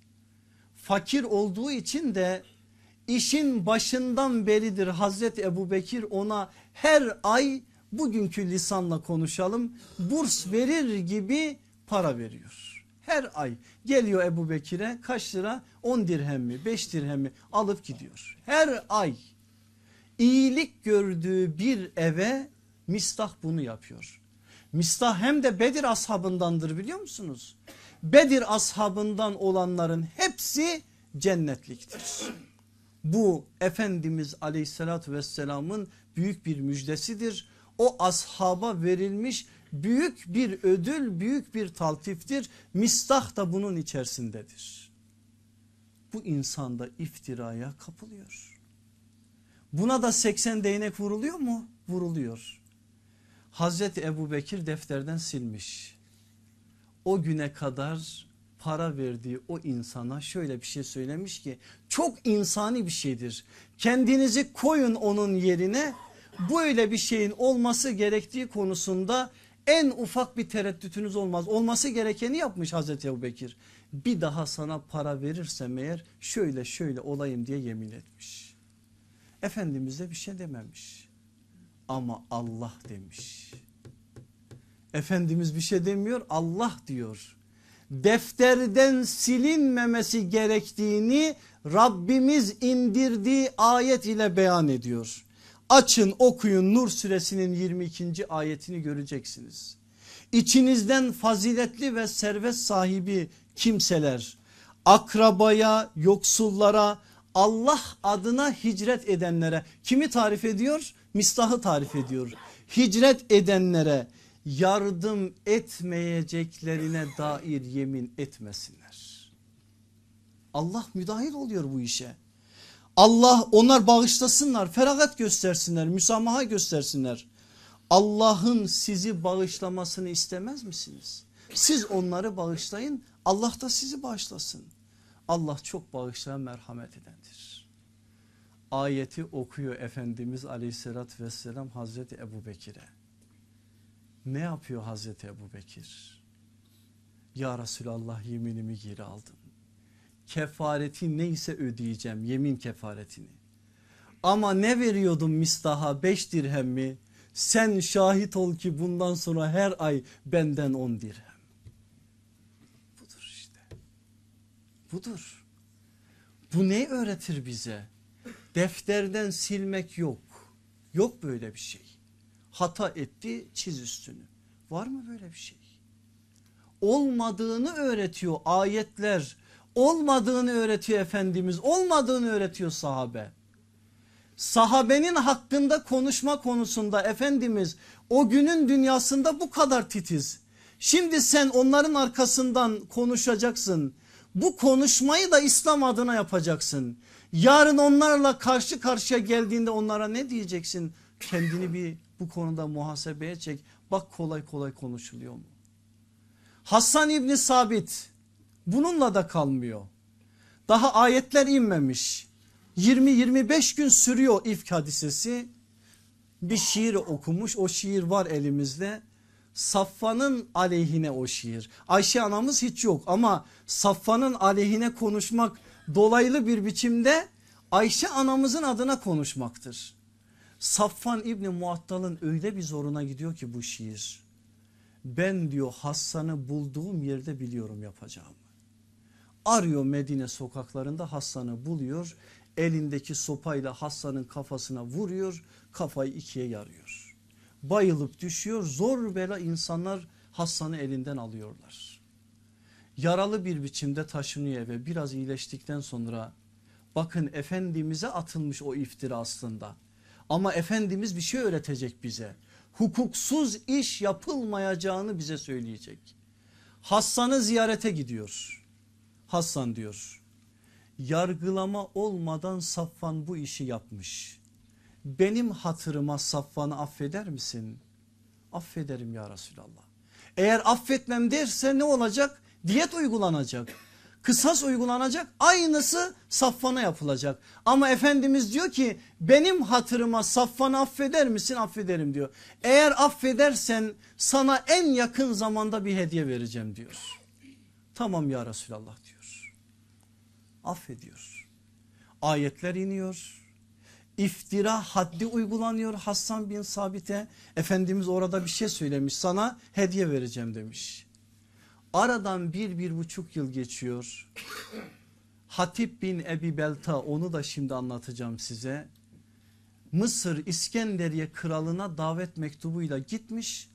fakir olduğu için de işin başından beridir Hazreti Ebu Bekir ona her ay bugünkü lisanla konuşalım burs verir gibi para veriyor. Her ay geliyor Ebu Bekir'e kaç lira 10 dirhem mi 5 dirhem mi alıp gidiyor. Her ay iyilik gördüğü bir eve Mistah bunu yapıyor. Mistah hem de Bedir ashabındandır biliyor musunuz? Bedir ashabından olanların hepsi cennetliktir. Bu Efendimiz aleyhissalatü vesselamın büyük bir müjdesidir. O ashaba verilmiş büyük bir ödül büyük bir taltiftir. Mistah da bunun içerisindedir. Bu insanda iftiraya kapılıyor. Buna da 80 değnek vuruluyor mu? Vuruluyor. Hazreti Ebu Bekir defterden silmiş. O güne kadar para verdiği o insana şöyle bir şey söylemiş ki çok insani bir şeydir. Kendinizi koyun onun yerine böyle bir şeyin olması gerektiği konusunda en ufak bir tereddütünüz olmaz. Olması gerekeni yapmış Hazreti Ebu Bekir. Bir daha sana para verirsem eğer şöyle şöyle olayım diye yemin etmiş. Efendimiz de bir şey dememiş. Ama Allah demiş. Efendimiz bir şey demiyor Allah diyor. Defterden silinmemesi gerektiğini Rabbimiz indirdiği ayet ile beyan ediyor. Açın okuyun Nur suresinin 22. ayetini göreceksiniz. İçinizden faziletli ve servet sahibi kimseler akrabaya, yoksullara, Allah adına hicret edenlere kimi tarif ediyor? Mistahı tarif ediyor. Hicret edenlere yardım etmeyeceklerine dair yemin etmesinler. Allah müdahil oluyor bu işe. Allah onlar bağışlasınlar, feragat göstersinler, müsamaha göstersinler. Allah'ın sizi bağışlamasını istemez misiniz? Siz onları bağışlayın Allah da sizi bağışlasın. Allah çok bağışlayan merhamet edendir. Ayeti okuyor Efendimiz aleyhissalatü vesselam Hazreti Ebu Bekir'e. Ne yapıyor Hazreti Ebu Bekir? Ya Resulallah yeminimi geri aldım. Kefareti neyse ödeyeceğim yemin kefaretini. Ama ne veriyordum mistaha 5 dirhem mi? Sen şahit ol ki bundan sonra her ay benden 10 dirhem. Budur işte. Budur. Bu ne öğretir bize? Defterden silmek yok. Yok böyle bir şey. Hata etti çiz üstünü. Var mı böyle bir şey? Olmadığını öğretiyor ayetler. Olmadığını öğretiyor Efendimiz. Olmadığını öğretiyor sahabe sahabenin hakkında konuşma konusunda Efendimiz o günün dünyasında bu kadar titiz. Şimdi sen onların arkasından konuşacaksın. Bu konuşmayı da İslam adına yapacaksın. Yarın onlarla karşı karşıya geldiğinde onlara ne diyeceksin? Kendini bir bu konuda muhasebeye çek. Bak kolay kolay konuşuluyor mu? Hasan İbni Sabit bununla da kalmıyor. Daha ayetler inmemiş. 20-25 gün sürüyor ifk hadisesi. Bir şiir okumuş o şiir var elimizde. Saffan'ın aleyhine o şiir. Ayşe anamız hiç yok ama Saffan'ın aleyhine konuşmak dolaylı bir biçimde Ayşe anamızın adına konuşmaktır. Saffan İbni Muattal'ın öyle bir zoruna gidiyor ki bu şiir. Ben diyor Hassan'ı bulduğum yerde biliyorum yapacağımı. Arıyor Medine sokaklarında Hassan'ı buluyor elindeki sopayla Hasan'ın kafasına vuruyor kafayı ikiye yarıyor. Bayılıp düşüyor zor bela insanlar Hasan'ı elinden alıyorlar. Yaralı bir biçimde taşınıyor eve biraz iyileştikten sonra bakın Efendimiz'e atılmış o iftira aslında. Ama Efendimiz bir şey öğretecek bize. Hukuksuz iş yapılmayacağını bize söyleyecek. Hassan'ı ziyarete gidiyor. Hassan diyor yargılama olmadan Safvan bu işi yapmış. Benim hatırıma Safvan'ı affeder misin? Affederim ya Resulallah. Eğer affetmem derse ne olacak? Diyet uygulanacak. Kısas uygulanacak aynısı Safvan'a yapılacak. Ama Efendimiz diyor ki benim hatırıma Safvan'ı affeder misin? Affederim diyor. Eğer affedersen sana en yakın zamanda bir hediye vereceğim diyor. Tamam ya Resulallah diyor affediyor. Ayetler iniyor. İftira haddi uygulanıyor Hassan bin Sabit'e. Efendimiz orada bir şey söylemiş sana hediye vereceğim demiş. Aradan bir bir buçuk yıl geçiyor. Hatip bin Ebi Belta onu da şimdi anlatacağım size. Mısır İskenderiye kralına davet mektubuyla gitmiş.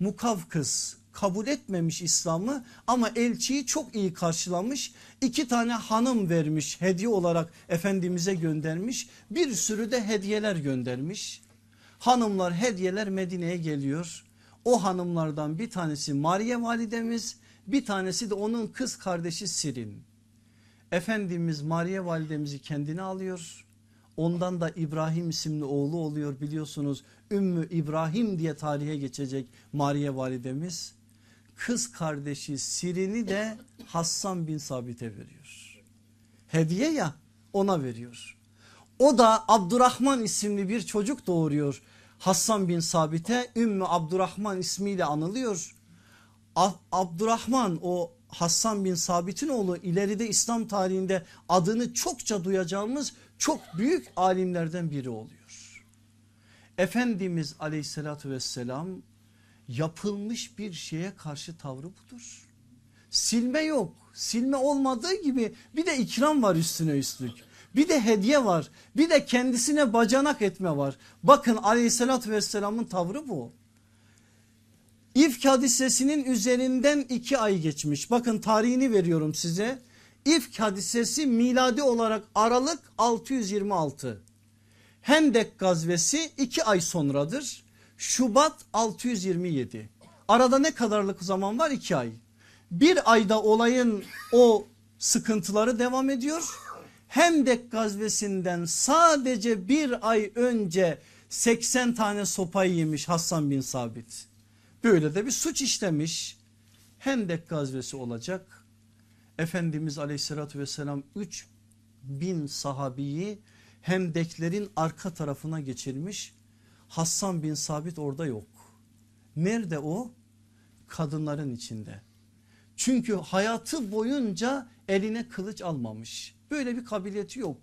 Mukavkıs kabul etmemiş İslam'ı ama elçiyi çok iyi karşılamış. İki tane hanım vermiş hediye olarak Efendimiz'e göndermiş. Bir sürü de hediyeler göndermiş. Hanımlar hediyeler Medine'ye geliyor. O hanımlardan bir tanesi Mariye validemiz bir tanesi de onun kız kardeşi Sirin. Efendimiz Mariye validemizi kendine alıyor. Ondan da İbrahim isimli oğlu oluyor biliyorsunuz. Ümmü İbrahim diye tarihe geçecek Mariye validemiz kız kardeşi Sirin'i de Hassan bin Sabit'e veriyor. Hediye ya ona veriyor. O da Abdurrahman isimli bir çocuk doğuruyor. Hassan bin Sabit'e Ümmü Abdurrahman ismiyle anılıyor. Abdurrahman o Hassan bin Sabit'in oğlu ileride İslam tarihinde adını çokça duyacağımız çok büyük alimlerden biri oluyor. Efendimiz aleyhissalatü vesselam yapılmış bir şeye karşı tavrı budur. Silme yok. Silme olmadığı gibi bir de ikram var üstüne üstlük. Bir de hediye var. Bir de kendisine bacanak etme var. Bakın aleyhissalatü vesselamın tavrı bu. İfk hadisesinin üzerinden iki ay geçmiş. Bakın tarihini veriyorum size. İfk hadisesi miladi olarak Aralık 626. Hendek gazvesi iki ay sonradır. Şubat 627. Arada ne kadarlık zaman var? iki ay. Bir ayda olayın o sıkıntıları devam ediyor. Hendek gazvesinden sadece bir ay önce 80 tane sopayı yemiş Hassan bin Sabit. Böyle de bir suç işlemiş. Hendek gazvesi olacak. Efendimiz aleyhissalatü vesselam 3 bin sahabiyi Hendeklerin arka tarafına geçirmiş. Hassan bin Sabit orada yok. Nerede o? Kadınların içinde. Çünkü hayatı boyunca eline kılıç almamış. Böyle bir kabiliyeti yok.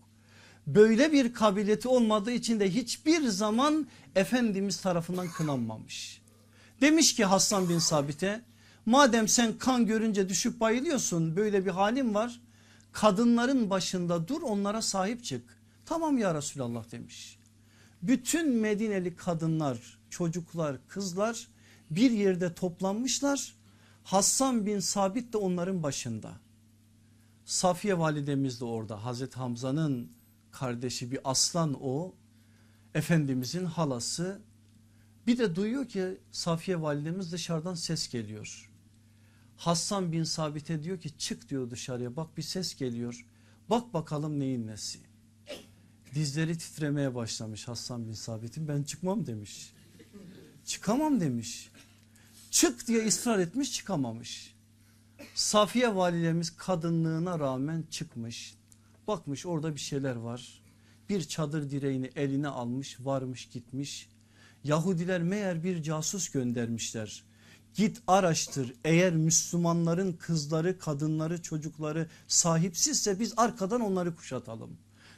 Böyle bir kabiliyeti olmadığı için de hiçbir zaman Efendimiz tarafından kınanmamış. Demiş ki Hassan bin Sabit'e madem sen kan görünce düşüp bayılıyorsun böyle bir halin var. Kadınların başında dur onlara sahip çık. Tamam ya Resulallah demiş. Bütün Medineli kadınlar, çocuklar, kızlar bir yerde toplanmışlar. Hassan bin Sabit de onların başında. Safiye validemiz de orada. Hazreti Hamza'nın kardeşi bir aslan o. Efendimizin halası. Bir de duyuyor ki Safiye validemiz dışarıdan ses geliyor. Hassan bin Sabit'e diyor ki çık diyor dışarıya bak bir ses geliyor. Bak bakalım neyin nesi. Dizleri titremeye başlamış Hassan bin Sabit'in ben çıkmam demiş. Çıkamam demiş. Çık diye ısrar etmiş çıkamamış. Safiye validemiz kadınlığına rağmen çıkmış. Bakmış orada bir şeyler var. Bir çadır direğini eline almış varmış gitmiş. Yahudiler meğer bir casus göndermişler. Git araştır eğer Müslümanların kızları kadınları çocukları sahipsizse biz arkadan onları kuşatalım.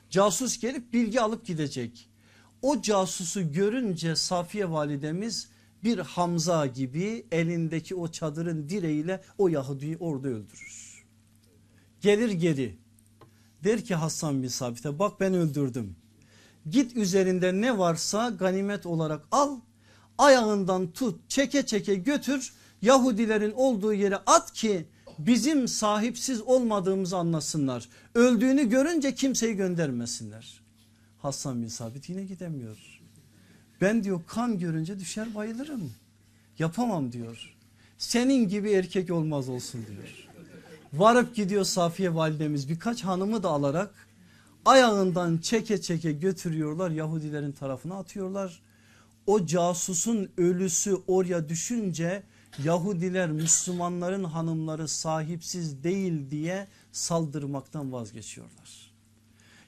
Casus gelip bilgi alıp gidecek. O casusu görünce Safiye validemiz bir Hamza gibi elindeki o çadırın direğiyle o Yahudi'yi orada öldürür. Gelir geri der ki Hasan bin Sabit'e bak ben öldürdüm. Git üzerinde ne varsa ganimet olarak al ayağından tut çeke çeke götür Yahudilerin olduğu yere at ki bizim sahipsiz olmadığımızı anlasınlar. Öldüğünü görünce kimseyi göndermesinler. Hasan bin Sabit yine gidemiyor. Ben diyor kan görünce düşer bayılırım. Yapamam diyor. Senin gibi erkek olmaz olsun diyor. Varıp gidiyor Safiye validemiz birkaç hanımı da alarak ayağından çeke çeke götürüyorlar Yahudilerin tarafına atıyorlar. O casusun ölüsü oraya düşünce Yahudiler Müslümanların hanımları sahipsiz değil diye saldırmaktan vazgeçiyorlar.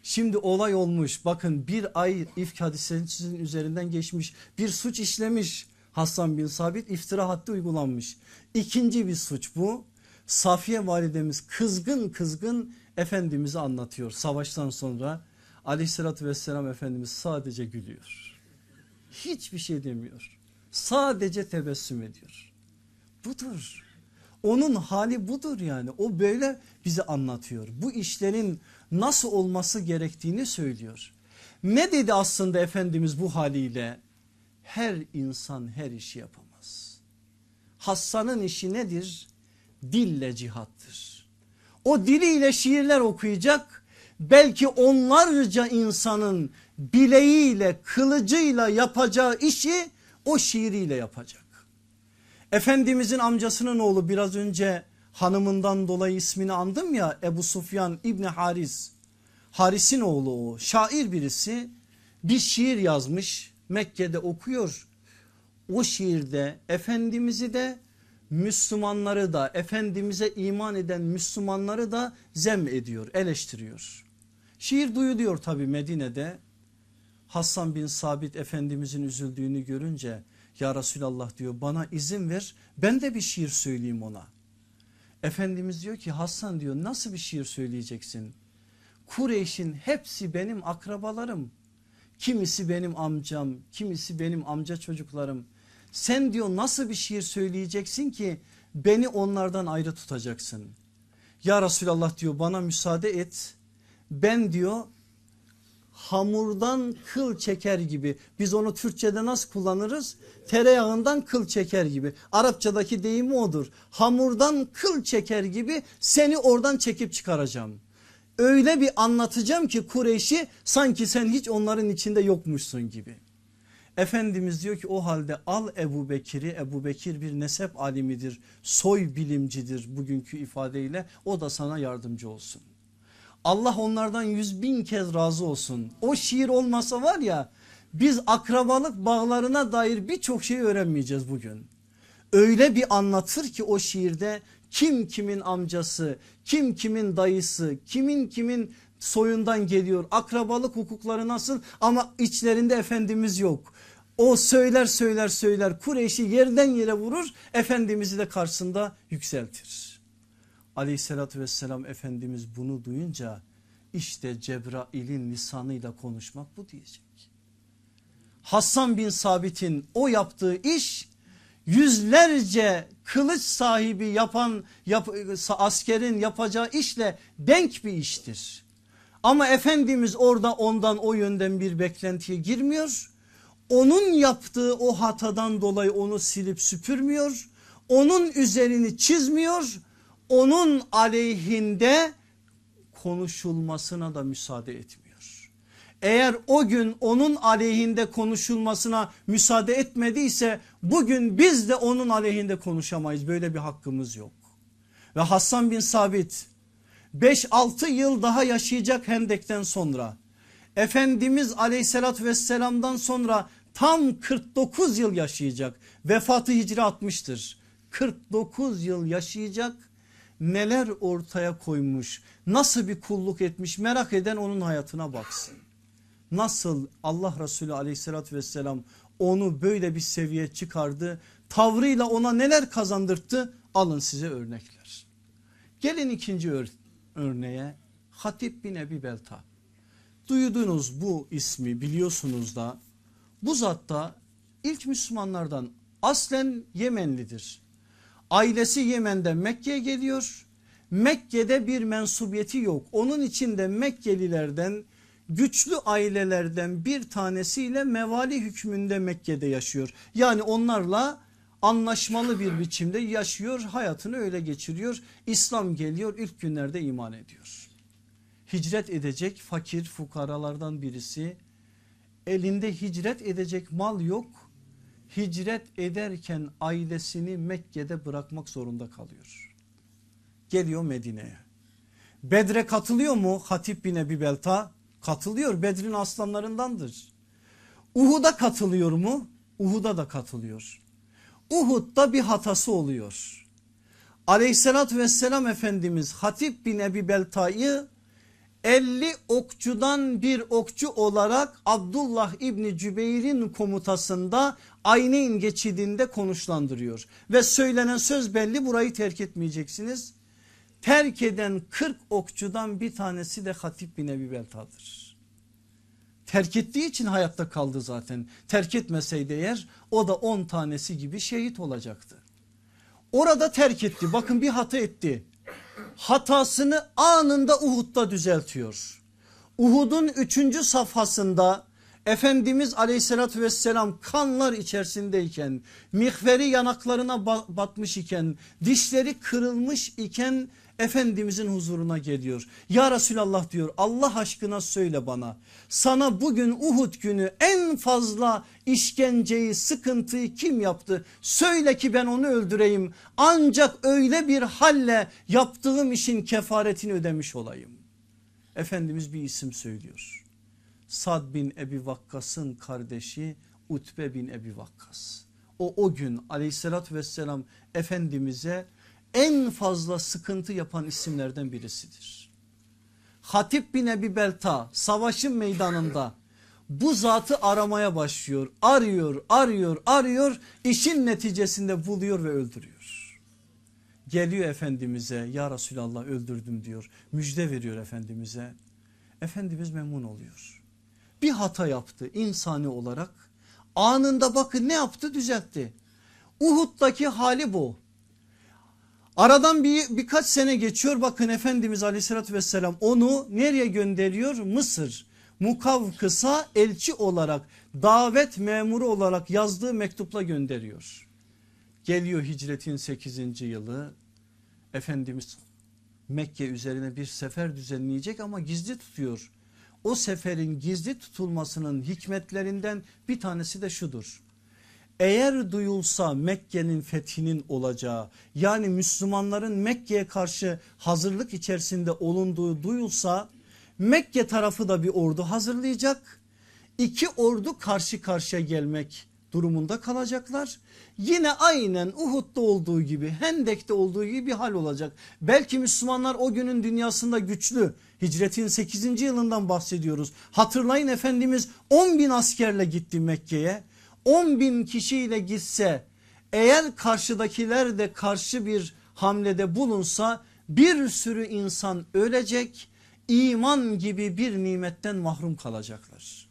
Şimdi olay olmuş bakın bir ay ifk hadisesinin üzerinden geçmiş bir suç işlemiş Hasan bin Sabit iftira haddi uygulanmış. İkinci bir suç bu Safiye validemiz kızgın kızgın Efendimiz'i anlatıyor savaştan sonra aleyhissalatü vesselam Efendimiz sadece gülüyor. Hiçbir şey demiyor sadece tebessüm ediyor budur. Onun hali budur yani o böyle bize anlatıyor. Bu işlerin nasıl olması gerektiğini söylüyor. Ne dedi aslında Efendimiz bu haliyle? Her insan her işi yapamaz. Hassanın işi nedir? Dille cihattır. O diliyle şiirler okuyacak. Belki onlarca insanın bileğiyle kılıcıyla yapacağı işi o şiiriyle yapacak. Efendimizin amcasının oğlu biraz önce hanımından dolayı ismini andım ya Ebu Sufyan İbni Haris. Haris'in oğlu o şair birisi bir şiir yazmış Mekke'de okuyor. O şiirde Efendimiz'i de Müslümanları da Efendimiz'e iman eden Müslümanları da zem ediyor eleştiriyor. Şiir duyuluyor tabi Medine'de Hasan bin Sabit Efendimizin üzüldüğünü görünce ya Resulallah diyor bana izin ver ben de bir şiir söyleyeyim ona. Efendimiz diyor ki Hasan diyor nasıl bir şiir söyleyeceksin? Kureyş'in hepsi benim akrabalarım. Kimisi benim amcam, kimisi benim amca çocuklarım. Sen diyor nasıl bir şiir söyleyeceksin ki beni onlardan ayrı tutacaksın. Ya Resulallah diyor bana müsaade et. Ben diyor hamurdan kıl çeker gibi biz onu Türkçe'de nasıl kullanırız? Tereyağından kıl çeker gibi Arapçadaki deyimi odur hamurdan kıl çeker gibi seni oradan çekip çıkaracağım. Öyle bir anlatacağım ki Kureyş'i sanki sen hiç onların içinde yokmuşsun gibi. Efendimiz diyor ki o halde al Ebu Bekir'i Ebu Bekir bir nesep alimidir soy bilimcidir bugünkü ifadeyle o da sana yardımcı olsun. Allah onlardan yüz bin kez razı olsun. O şiir olmasa var ya biz akrabalık bağlarına dair birçok şey öğrenmeyeceğiz bugün. Öyle bir anlatır ki o şiirde kim kimin amcası, kim kimin dayısı, kimin kimin soyundan geliyor, akrabalık hukukları nasıl ama içlerinde Efendimiz yok. O söyler söyler söyler Kureyş'i yerden yere vurur Efendimiz'i de karşısında yükseltir. Aleyhissalatü vesselam Efendimiz bunu duyunca işte Cebrail'in lisanıyla konuşmak bu diyecek. Hassan bin Sabit'in o yaptığı iş yüzlerce kılıç sahibi yapan yap, askerin yapacağı işle denk bir iştir. Ama Efendimiz orada ondan o yönden bir beklentiye girmiyor. Onun yaptığı o hatadan dolayı onu silip süpürmüyor. Onun üzerini çizmiyor. Onun aleyhinde konuşulmasına da müsaade etmiyor. Eğer o gün onun aleyhinde konuşulmasına müsaade etmediyse bugün biz de onun aleyhinde konuşamayız. Böyle bir hakkımız yok. Ve Hasan bin Sabit 5-6 yıl daha yaşayacak Hendek'ten sonra. Efendimiz aleyhissalatü vesselamdan sonra tam 49 yıl yaşayacak. Vefatı hicri 60'tır. 49 yıl yaşayacak neler ortaya koymuş nasıl bir kulluk etmiş merak eden onun hayatına baksın. Nasıl Allah Resulü aleyhissalatü vesselam onu böyle bir seviye çıkardı tavrıyla ona neler kazandırttı alın size örnekler. Gelin ikinci örneğe Hatip bin Ebi Belta. Duydunuz bu ismi biliyorsunuz da bu zatta ilk Müslümanlardan aslen Yemenlidir. Ailesi Yemen'den Mekke'ye geliyor. Mekke'de bir mensubiyeti yok. Onun için de Mekkelilerden güçlü ailelerden bir tanesiyle mevali hükmünde Mekke'de yaşıyor. Yani onlarla anlaşmalı bir biçimde yaşıyor hayatını öyle geçiriyor. İslam geliyor ilk günlerde iman ediyor. Hicret edecek fakir fukaralardan birisi elinde hicret edecek mal yok. Hicret ederken ailesini Mekke'de bırakmak zorunda kalıyor. Geliyor Medine'ye. Bedre katılıyor mu Hatip bin Ebi Belta? Katılıyor Bedrin aslanlarındandır. Uhud'a katılıyor mu? Uhud'a da katılıyor. Uhud'da bir hatası oluyor. Aleyhissalatü vesselam Efendimiz Hatip bin Ebi Belta'yı 50 okçudan bir okçu olarak Abdullah İbni Cübeyr'in komutasında Ayneyn geçidinde konuşlandırıyor. Ve söylenen söz belli burayı terk etmeyeceksiniz terk eden 40 okçudan bir tanesi de Hatip bin Ebi Belta'dır. Terk ettiği için hayatta kaldı zaten. Terk etmeseydi eğer o da 10 tanesi gibi şehit olacaktı. Orada terk etti bakın bir hata etti. Hatasını anında Uhud'da düzeltiyor. Uhud'un 3. safhasında Efendimiz aleyhissalatü vesselam kanlar içerisindeyken mihveri yanaklarına batmış iken dişleri kırılmış iken Efendimizin huzuruna geliyor. Ya Resulallah diyor Allah aşkına söyle bana sana bugün Uhud günü en fazla işkenceyi sıkıntıyı kim yaptı? Söyle ki ben onu öldüreyim ancak öyle bir halle yaptığım işin kefaretini ödemiş olayım. Efendimiz bir isim söylüyor. Sad bin Ebi Vakkas'ın kardeşi Utbe bin Ebi Vakkas. O o gün aleyhissalatü vesselam Efendimiz'e en fazla sıkıntı yapan isimlerden birisidir. Hatip bin Ebi Belta savaşın meydanında bu zatı aramaya başlıyor. Arıyor, arıyor, arıyor. işin neticesinde buluyor ve öldürüyor. Geliyor Efendimiz'e ya Resulallah öldürdüm diyor. Müjde veriyor Efendimiz'e. Efendimiz memnun oluyor. Bir hata yaptı insani olarak. Anında bakın ne yaptı düzeltti. Uhud'daki hali bu. Aradan bir, birkaç sene geçiyor bakın Efendimiz aleyhissalatü vesselam onu nereye gönderiyor? Mısır. Mukavkıs'a elçi olarak davet memuru olarak yazdığı mektupla gönderiyor. Geliyor hicretin 8. yılı Efendimiz Mekke üzerine bir sefer düzenleyecek ama gizli tutuyor. O seferin gizli tutulmasının hikmetlerinden bir tanesi de şudur. Eğer duyulsa Mekke'nin fethinin olacağı yani Müslümanların Mekke'ye karşı hazırlık içerisinde olunduğu duyulsa Mekke tarafı da bir ordu hazırlayacak. İki ordu karşı karşıya gelmek durumunda kalacaklar. Yine aynen Uhud'da olduğu gibi Hendek'te olduğu gibi bir hal olacak. Belki Müslümanlar o günün dünyasında güçlü. Hicretin 8. yılından bahsediyoruz. Hatırlayın Efendimiz 10 bin askerle gitti Mekke'ye. 10 bin kişiyle gitse eğer karşıdakiler de karşı bir hamlede bulunsa bir sürü insan ölecek iman gibi bir nimetten mahrum kalacaklar.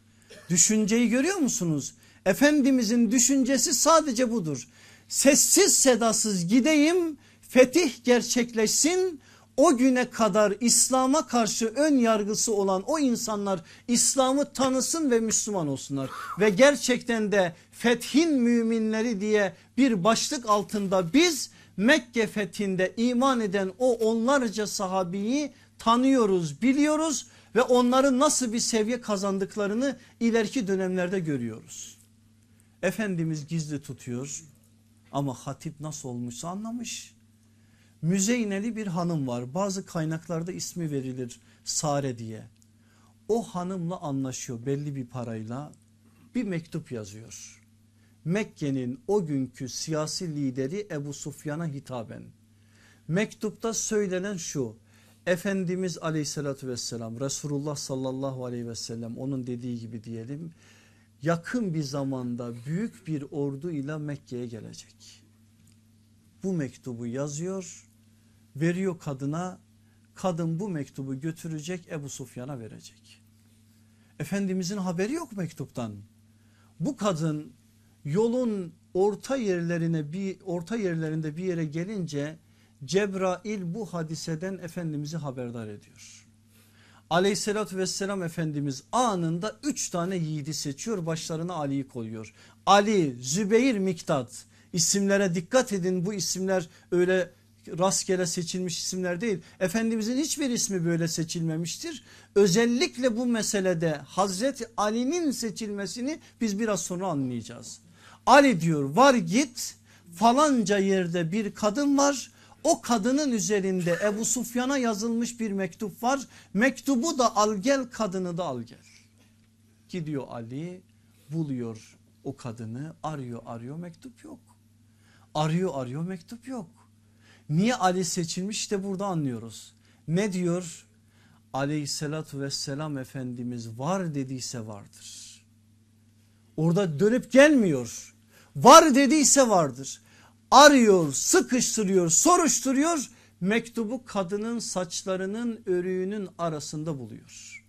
Düşünceyi görüyor musunuz? Efendimizin düşüncesi sadece budur. Sessiz sedasız gideyim fetih gerçekleşsin o güne kadar İslam'a karşı ön yargısı olan o insanlar İslam'ı tanısın ve Müslüman olsunlar. Ve gerçekten de fethin müminleri diye bir başlık altında biz Mekke fethinde iman eden o onlarca sahabiyi tanıyoruz biliyoruz ve onların nasıl bir seviye kazandıklarını ileriki dönemlerde görüyoruz. Efendimiz gizli tutuyor ama hatip nasıl olmuşsa anlamış. Müzeyneli bir hanım var bazı kaynaklarda ismi verilir Sare diye. O hanımla anlaşıyor belli bir parayla bir mektup yazıyor. Mekke'nin o günkü siyasi lideri Ebu Sufyan'a hitaben. Mektupta söylenen şu Efendimiz aleyhissalatü vesselam Resulullah sallallahu aleyhi ve sellem onun dediği gibi diyelim yakın bir zamanda büyük bir ordu ile Mekke'ye gelecek. Bu mektubu yazıyor veriyor kadına kadın bu mektubu götürecek Ebu Sufyan'a verecek. Efendimizin haberi yok mektuptan. Bu kadın yolun orta yerlerine bir orta yerlerinde bir yere gelince Cebrail bu hadiseden Efendimiz'i haberdar ediyor. Aleyhissalatü vesselam Efendimiz anında üç tane yiğidi seçiyor başlarına Ali'yi koyuyor. Ali, Zübeyir, Miktat isimlere dikkat edin bu isimler öyle rastgele seçilmiş isimler değil. Efendimizin hiçbir ismi böyle seçilmemiştir. Özellikle bu meselede Hazreti Ali'nin seçilmesini biz biraz sonra anlayacağız. Ali diyor var git falanca yerde bir kadın var o kadının üzerinde Ebu Sufyan'a yazılmış bir mektup var. Mektubu da al gel kadını da al gel. Gidiyor Ali buluyor o kadını arıyor arıyor mektup yok. Arıyor arıyor mektup yok. Niye Ali seçilmiş işte burada anlıyoruz. Ne diyor? Aleyhissalatü vesselam Efendimiz var dediyse vardır. Orada dönüp gelmiyor. Var dediyse vardır arıyor, sıkıştırıyor, soruşturuyor. Mektubu kadının saçlarının örüğünün arasında buluyor.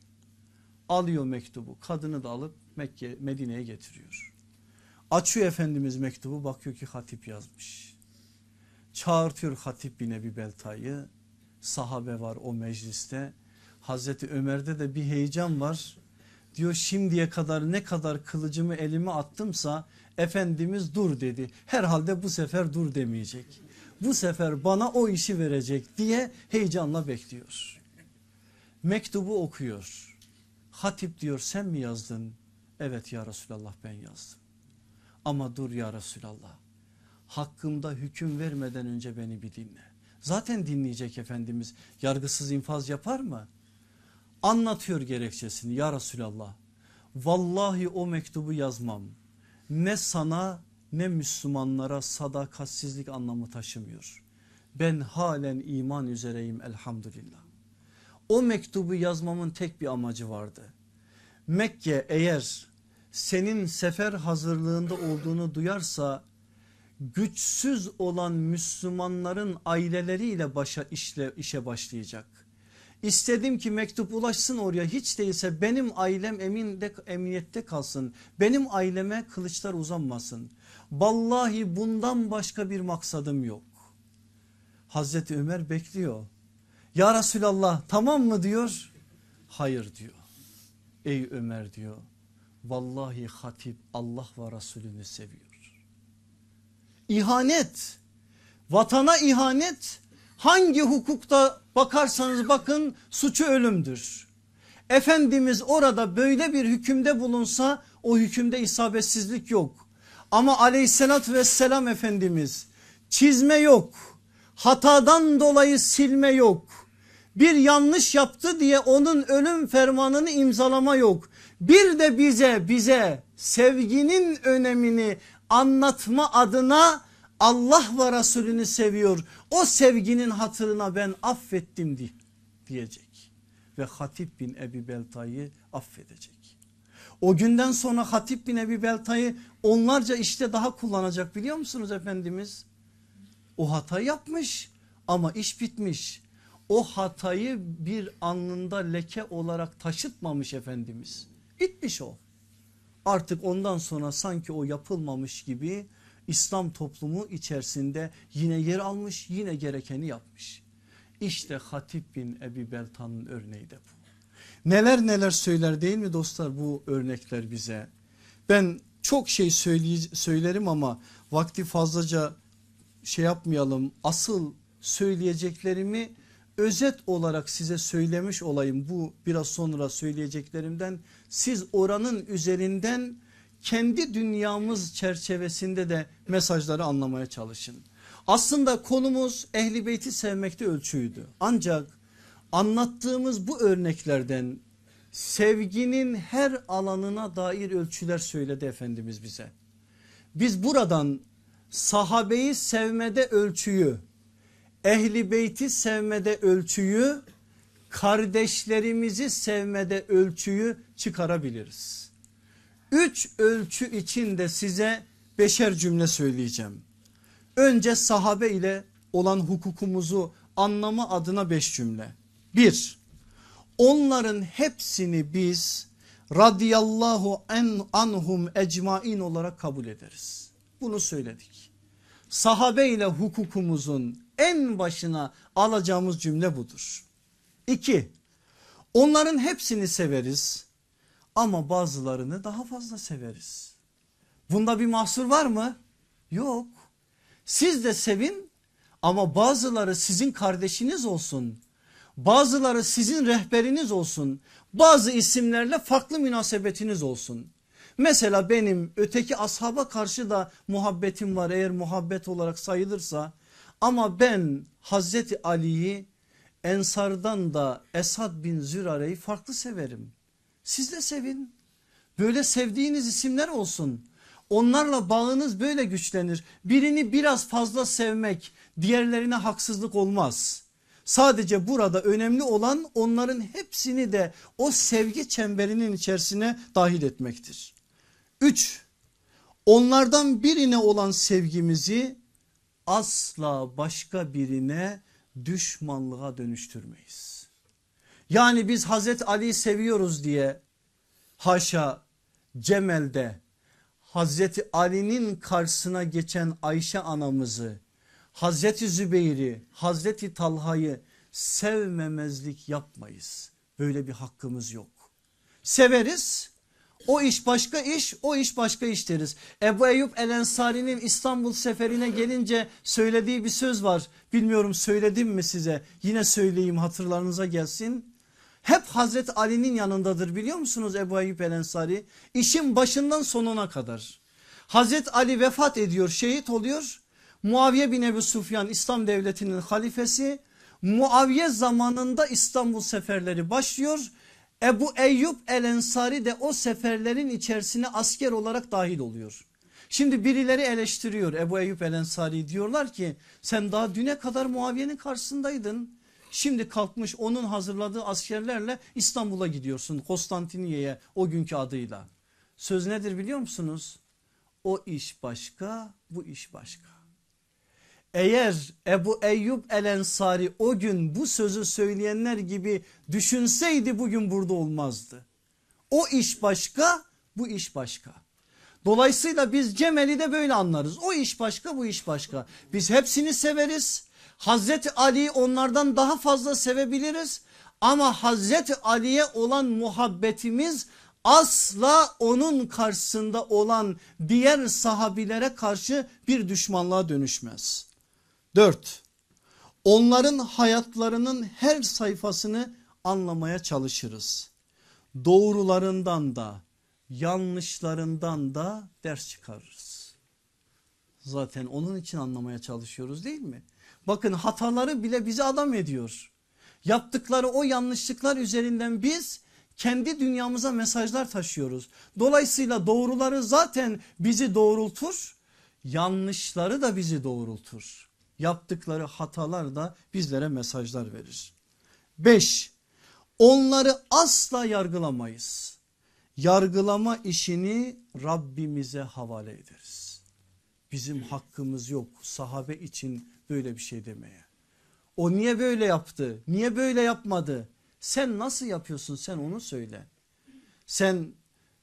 Alıyor mektubu kadını da alıp Mekke Medine'ye getiriyor. Açıyor Efendimiz mektubu bakıyor ki hatip yazmış. Çağırtıyor hatip bin Ebi Belta'yı. Sahabe var o mecliste. Hazreti Ömer'de de bir heyecan var. Diyor şimdiye kadar ne kadar kılıcımı elime attımsa Efendimiz dur dedi. Herhalde bu sefer dur demeyecek. Bu sefer bana o işi verecek diye heyecanla bekliyor. Mektubu okuyor. Hatip diyor sen mi yazdın? Evet ya Resulallah ben yazdım. Ama dur ya Resulallah. Hakkımda hüküm vermeden önce beni bir dinle. Zaten dinleyecek Efendimiz yargısız infaz yapar mı? Anlatıyor gerekçesini ya Resulallah. Vallahi o mektubu yazmam ne sana ne Müslümanlara sadakatsizlik anlamı taşımıyor. Ben halen iman üzereyim elhamdülillah. O mektubu yazmamın tek bir amacı vardı. Mekke eğer senin sefer hazırlığında olduğunu duyarsa güçsüz olan Müslümanların aileleriyle başa işle, işe başlayacak. İstedim ki mektup ulaşsın oraya hiç değilse benim ailem eminde, emniyette kalsın. Benim aileme kılıçlar uzanmasın. Vallahi bundan başka bir maksadım yok. Hazreti Ömer bekliyor. Ya Resulallah tamam mı diyor. Hayır diyor. ey Ömer diyor vallahi hatip Allah ve Resulünü seviyor. İhanet vatana ihanet hangi hukukta bakarsanız bakın suçu ölümdür. Efendimiz orada böyle bir hükümde bulunsa o hükümde isabetsizlik yok. Ama aleyhissalatü vesselam Efendimiz çizme yok hatadan dolayı silme yok. Bir yanlış yaptı diye onun ölüm fermanını imzalama yok. Bir de bize bize sevginin önemini anlatma adına Allah ve Resulünü seviyor. O sevginin hatırına ben affettim diyecek. Ve Hatip bin Ebi Belta'yı affedecek. O günden sonra Hatip bin Ebi Belta'yı onlarca işte daha kullanacak biliyor musunuz Efendimiz? O hata yapmış ama iş bitmiş. O hatayı bir anında leke olarak taşıtmamış Efendimiz. Bitmiş o. Artık ondan sonra sanki o yapılmamış gibi İslam toplumu içerisinde yine yer almış yine gerekeni yapmış. İşte Hatip bin Ebi Belta'nın örneği de bu. Neler neler söyler değil mi dostlar bu örnekler bize. Ben çok şey söylerim ama vakti fazlaca şey yapmayalım asıl söyleyeceklerimi özet olarak size söylemiş olayım bu biraz sonra söyleyeceklerimden siz oranın üzerinden kendi dünyamız çerçevesinde de mesajları anlamaya çalışın. Aslında konumuz ehli beyti sevmekte ölçüydü ancak anlattığımız bu örneklerden sevginin her alanına dair ölçüler söyledi Efendimiz bize. Biz buradan sahabeyi sevmede ölçüyü, ehli beyti sevmede ölçüyü, kardeşlerimizi sevmede ölçüyü çıkarabiliriz. Üç ölçü için de size beşer cümle söyleyeceğim. Önce sahabe ile olan hukukumuzu anlama adına beş cümle. Bir, onların hepsini biz radiyallahu en anhum ecmain olarak kabul ederiz. Bunu söyledik. Sahabe ile hukukumuzun en başına alacağımız cümle budur. İki, onların hepsini severiz ama bazılarını daha fazla severiz. Bunda bir mahsur var mı? Yok. Siz de sevin ama bazıları sizin kardeşiniz olsun. Bazıları sizin rehberiniz olsun. Bazı isimlerle farklı münasebetiniz olsun. Mesela benim öteki ashaba karşı da muhabbetim var eğer muhabbet olarak sayılırsa. Ama ben Hazreti Ali'yi Ensardan da Esad bin Zürare'yi farklı severim. Siz de sevin. Böyle sevdiğiniz isimler olsun. Onlarla bağınız böyle güçlenir. Birini biraz fazla sevmek diğerlerine haksızlık olmaz. Sadece burada önemli olan onların hepsini de o sevgi çemberinin içerisine dahil etmektir. Üç, onlardan birine olan sevgimizi asla başka birine düşmanlığa dönüştürmeyiz. Yani biz Hazreti Ali'yi seviyoruz diye haşa Cemel'de Hazreti Ali'nin karşısına geçen Ayşe anamızı Hazreti Zübeyir'i Hazreti Talha'yı sevmemezlik yapmayız. Böyle bir hakkımız yok. Severiz o iş başka iş o iş başka iş deriz. Ebu Eyyub El Ensari'nin İstanbul seferine gelince söylediği bir söz var. Bilmiyorum söyledim mi size yine söyleyeyim hatırlarınıza gelsin. Hep Hazreti Ali'nin yanındadır biliyor musunuz Ebu Eyyub El Ensari? İşin başından sonuna kadar. Hazreti Ali vefat ediyor şehit oluyor. Muaviye bin Ebu Sufyan İslam devletinin halifesi. Muaviye zamanında İstanbul seferleri başlıyor Ebu Eyyub el Ensari de o seferlerin içerisine asker olarak dahil oluyor. Şimdi birileri eleştiriyor Ebu Eyyub el Ensari diyorlar ki sen daha düne kadar Muaviye'nin karşısındaydın. Şimdi kalkmış onun hazırladığı askerlerle İstanbul'a gidiyorsun Konstantiniye'ye o günkü adıyla. Söz nedir biliyor musunuz? O iş başka bu iş başka. Eğer Ebu Eyyub El Ensari o gün bu sözü söyleyenler gibi düşünseydi bugün burada olmazdı. O iş başka bu iş başka. Dolayısıyla biz Cemel'i de böyle anlarız. O iş başka bu iş başka. Biz hepsini severiz. Hazreti Ali'yi onlardan daha fazla sevebiliriz. Ama Hazreti Ali'ye olan muhabbetimiz asla onun karşısında olan diğer sahabilere karşı bir düşmanlığa dönüşmez. Dört, onların hayatlarının her sayfasını anlamaya çalışırız. Doğrularından da yanlışlarından da ders çıkarırız. Zaten onun için anlamaya çalışıyoruz değil mi? Bakın hataları bile bizi adam ediyor. Yaptıkları o yanlışlıklar üzerinden biz kendi dünyamıza mesajlar taşıyoruz. Dolayısıyla doğruları zaten bizi doğrultur, yanlışları da bizi doğrultur. Yaptıkları hatalar da bizlere mesajlar verir. 5. Onları asla yargılamayız. Yargılama işini Rabbimize havale ederiz. Bizim hakkımız yok sahabe için böyle bir şey demeye. O niye böyle yaptı? Niye böyle yapmadı? Sen nasıl yapıyorsun sen onu söyle. Sen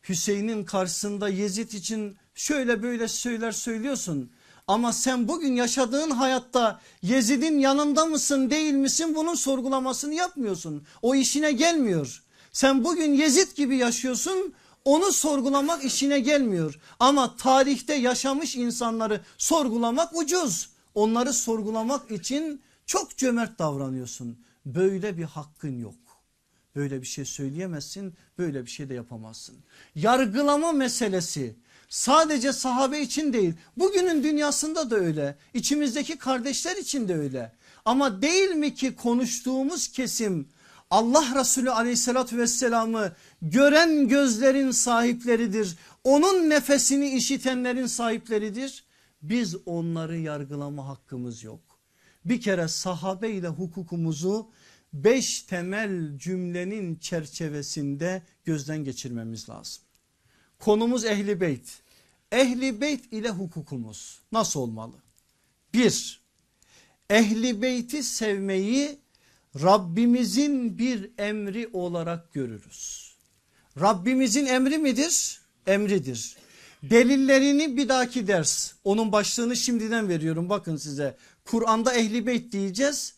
Hüseyin'in karşısında Yezid için şöyle böyle söyler söylüyorsun. Ama sen bugün yaşadığın hayatta Yezid'in yanında mısın değil misin bunun sorgulamasını yapmıyorsun. O işine gelmiyor. Sen bugün Yezid gibi yaşıyorsun onu sorgulamak işine gelmiyor. Ama tarihte yaşamış insanları sorgulamak ucuz. Onları sorgulamak için çok cömert davranıyorsun. Böyle bir hakkın yok. Böyle bir şey söyleyemezsin böyle bir şey de yapamazsın. Yargılama meselesi sadece sahabe için değil bugünün dünyasında da öyle içimizdeki kardeşler için de öyle. Ama değil mi ki konuştuğumuz kesim Allah Resulü aleyhissalatü vesselamı gören gözlerin sahipleridir. Onun nefesini işitenlerin sahipleridir. Biz onları yargılama hakkımız yok. Bir kere sahabe ile hukukumuzu beş temel cümlenin çerçevesinde gözden geçirmemiz lazım. Konumuz ehli beyt. Ehli beyt ile hukukumuz nasıl olmalı? Bir, ehli beyti sevmeyi Rabbimizin bir emri olarak görürüz. Rabbimizin emri midir? Emridir. Delillerini bir dahaki ders onun başlığını şimdiden veriyorum bakın size. Kur'an'da ehli beyt diyeceğiz.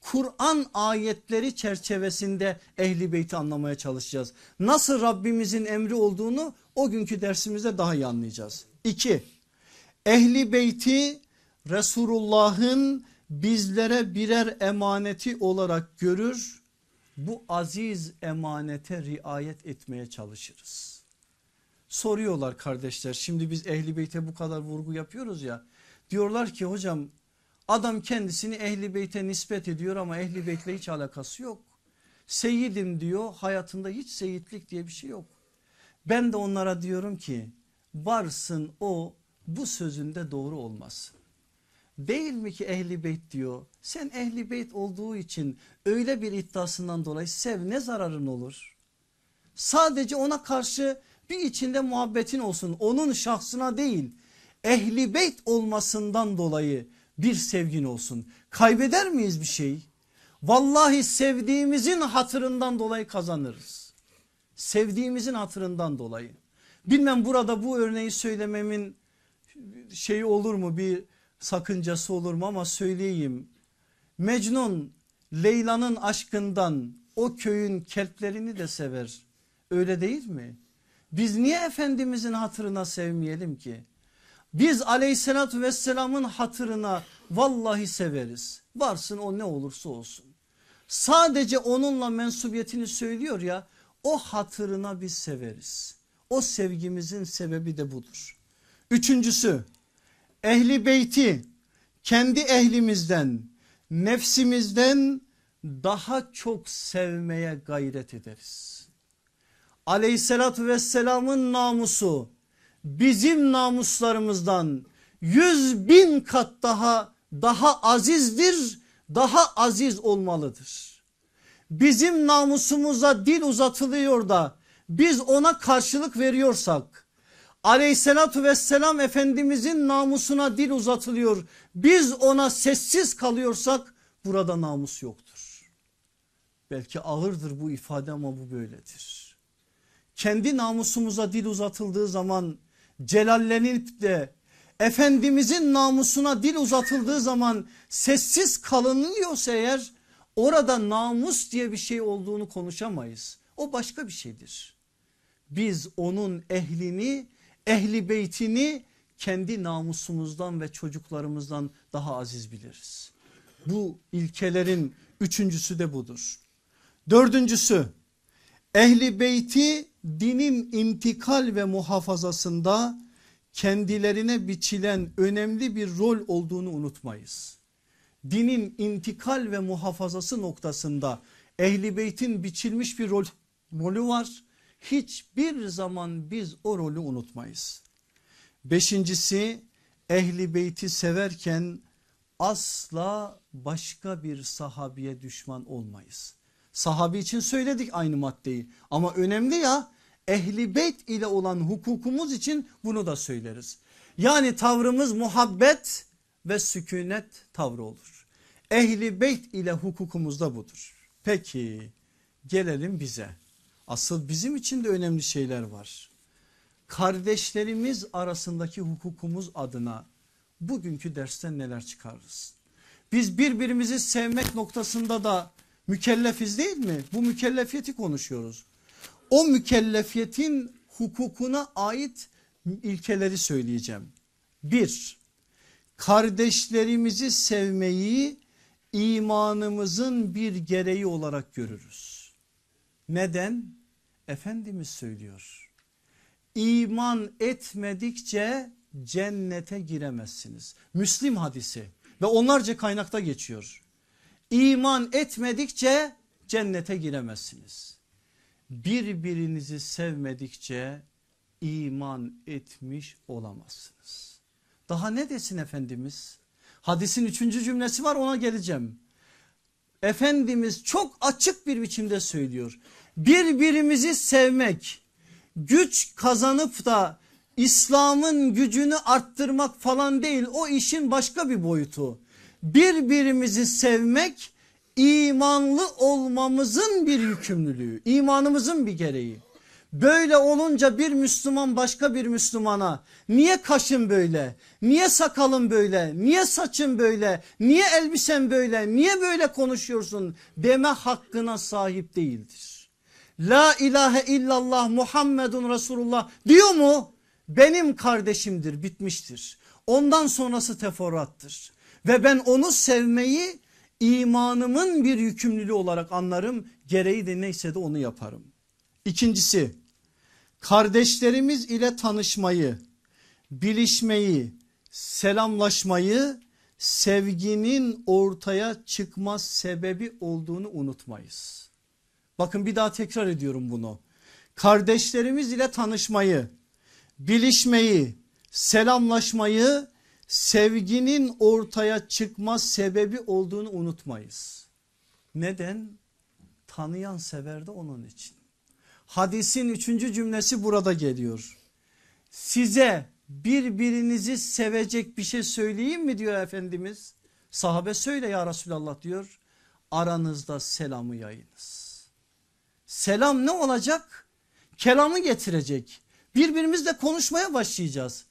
Kur'an ayetleri çerçevesinde ehli beyti anlamaya çalışacağız. Nasıl Rabbimizin emri olduğunu o günkü dersimizde daha iyi anlayacağız. İki, ehli beyti Resulullah'ın bizlere birer emaneti olarak görür. Bu aziz emanete riayet etmeye çalışırız. Soruyorlar kardeşler şimdi biz ehli beyte bu kadar vurgu yapıyoruz ya. Diyorlar ki hocam adam kendisini ehli beyte nispet ediyor ama ehli beytle hiç alakası yok. Seyyidim diyor hayatında hiç seyitlik diye bir şey yok. Ben de onlara diyorum ki varsın o bu sözünde doğru olmasın. Değil mi ki ehli beyt diyor. Sen ehli beyt olduğu için öyle bir iddiasından dolayı sev ne zararın olur? Sadece ona karşı bir içinde muhabbetin olsun onun şahsına değil ehli beyt olmasından dolayı bir sevgin olsun. Kaybeder miyiz bir şey? Vallahi sevdiğimizin hatırından dolayı kazanırız. Sevdiğimizin hatırından dolayı. Bilmem burada bu örneği söylememin şeyi olur mu bir sakıncası olur mu ama söyleyeyim. Mecnun Leyla'nın aşkından o köyün kelplerini de sever. Öyle değil mi? Biz niye Efendimizin hatırına sevmeyelim ki? Biz aleyhissalatü vesselamın hatırına vallahi severiz. Varsın o ne olursa olsun. Sadece onunla mensubiyetini söylüyor ya o hatırına biz severiz. O sevgimizin sebebi de budur. Üçüncüsü ehli beyti kendi ehlimizden nefsimizden daha çok sevmeye gayret ederiz. Aleyhissalatü vesselamın namusu bizim namuslarımızdan yüz bin kat daha daha azizdir daha aziz olmalıdır. Bizim namusumuza dil uzatılıyor da biz ona karşılık veriyorsak aleyhissalatü vesselam efendimizin namusuna dil uzatılıyor biz ona sessiz kalıyorsak burada namus yoktur. Belki ağırdır bu ifade ama bu böyledir. Kendi namusumuza dil uzatıldığı zaman celallenip de Efendimizin namusuna dil uzatıldığı zaman sessiz kalınıyorsa eğer Orada namus diye bir şey olduğunu konuşamayız. O başka bir şeydir. Biz onun ehlini, ehli beytini kendi namusumuzdan ve çocuklarımızdan daha aziz biliriz. Bu ilkelerin üçüncüsü de budur. Dördüncüsü ehli beyti dinin intikal ve muhafazasında kendilerine biçilen önemli bir rol olduğunu unutmayız. Dinin intikal ve muhafazası noktasında ehli beytin biçilmiş bir rol, rolü var. Hiçbir zaman biz o rolü unutmayız. Beşincisi ehli beyti severken asla başka bir sahabiye düşman olmayız. Sahabi için söyledik aynı maddeyi ama önemli ya ehli beyt ile olan hukukumuz için bunu da söyleriz. Yani tavrımız muhabbet ve sükunet tavrı olur. Ehli beyt ile hukukumuz da budur. Peki gelelim bize. Asıl bizim için de önemli şeyler var. Kardeşlerimiz arasındaki hukukumuz adına bugünkü dersten neler çıkarırız? Biz birbirimizi sevmek noktasında da mükellefiz değil mi? Bu mükellefiyeti konuşuyoruz. O mükellefiyetin hukukuna ait ilkeleri söyleyeceğim. Bir, kardeşlerimizi sevmeyi imanımızın bir gereği olarak görürüz. Neden? Efendimiz söylüyor. İman etmedikçe cennete giremezsiniz. Müslim hadisi ve onlarca kaynakta geçiyor. İman etmedikçe cennete giremezsiniz. Birbirinizi sevmedikçe iman etmiş olamazsınız. Daha ne desin Efendimiz? Hadisin üçüncü cümlesi var ona geleceğim. Efendimiz çok açık bir biçimde söylüyor. Birbirimizi sevmek güç kazanıp da İslam'ın gücünü arttırmak falan değil o işin başka bir boyutu. Birbirimizi sevmek imanlı olmamızın bir yükümlülüğü imanımızın bir gereği. Böyle olunca bir Müslüman başka bir Müslümana niye kaşın böyle, niye sakalın böyle, niye saçın böyle, niye elbisen böyle, niye böyle konuşuyorsun deme hakkına sahip değildir. La ilahe illallah Muhammedun Resulullah diyor mu? Benim kardeşimdir bitmiştir. Ondan sonrası teferruattır. Ve ben onu sevmeyi imanımın bir yükümlülüğü olarak anlarım. Gereği de neyse de onu yaparım. İkincisi kardeşlerimiz ile tanışmayı, bilişmeyi, selamlaşmayı sevginin ortaya çıkma sebebi olduğunu unutmayız. Bakın bir daha tekrar ediyorum bunu. Kardeşlerimiz ile tanışmayı, bilişmeyi, selamlaşmayı sevginin ortaya çıkma sebebi olduğunu unutmayız. Neden? Tanıyan sever de onun için. Hadisin üçüncü cümlesi burada geliyor. Size birbirinizi sevecek bir şey söyleyeyim mi diyor Efendimiz. Sahabe söyle ya Resulallah diyor. Aranızda selamı yayınız. Selam ne olacak? Kelamı getirecek. Birbirimizle konuşmaya başlayacağız.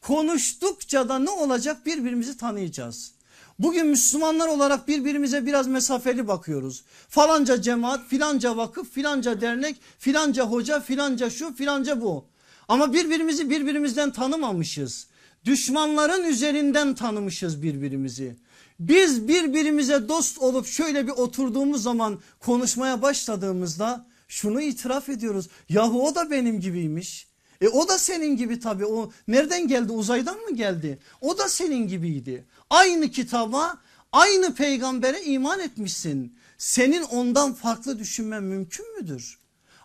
Konuştukça da ne olacak birbirimizi tanıyacağız. Bugün Müslümanlar olarak birbirimize biraz mesafeli bakıyoruz. Falanca cemaat, filanca vakıf, filanca dernek, filanca hoca, filanca şu, filanca bu. Ama birbirimizi birbirimizden tanımamışız. Düşmanların üzerinden tanımışız birbirimizi. Biz birbirimize dost olup şöyle bir oturduğumuz zaman konuşmaya başladığımızda şunu itiraf ediyoruz. Yahu o da benim gibiymiş. E o da senin gibi tabii o nereden geldi uzaydan mı geldi? O da senin gibiydi. Aynı kitaba aynı peygambere iman etmişsin. Senin ondan farklı düşünmen mümkün müdür?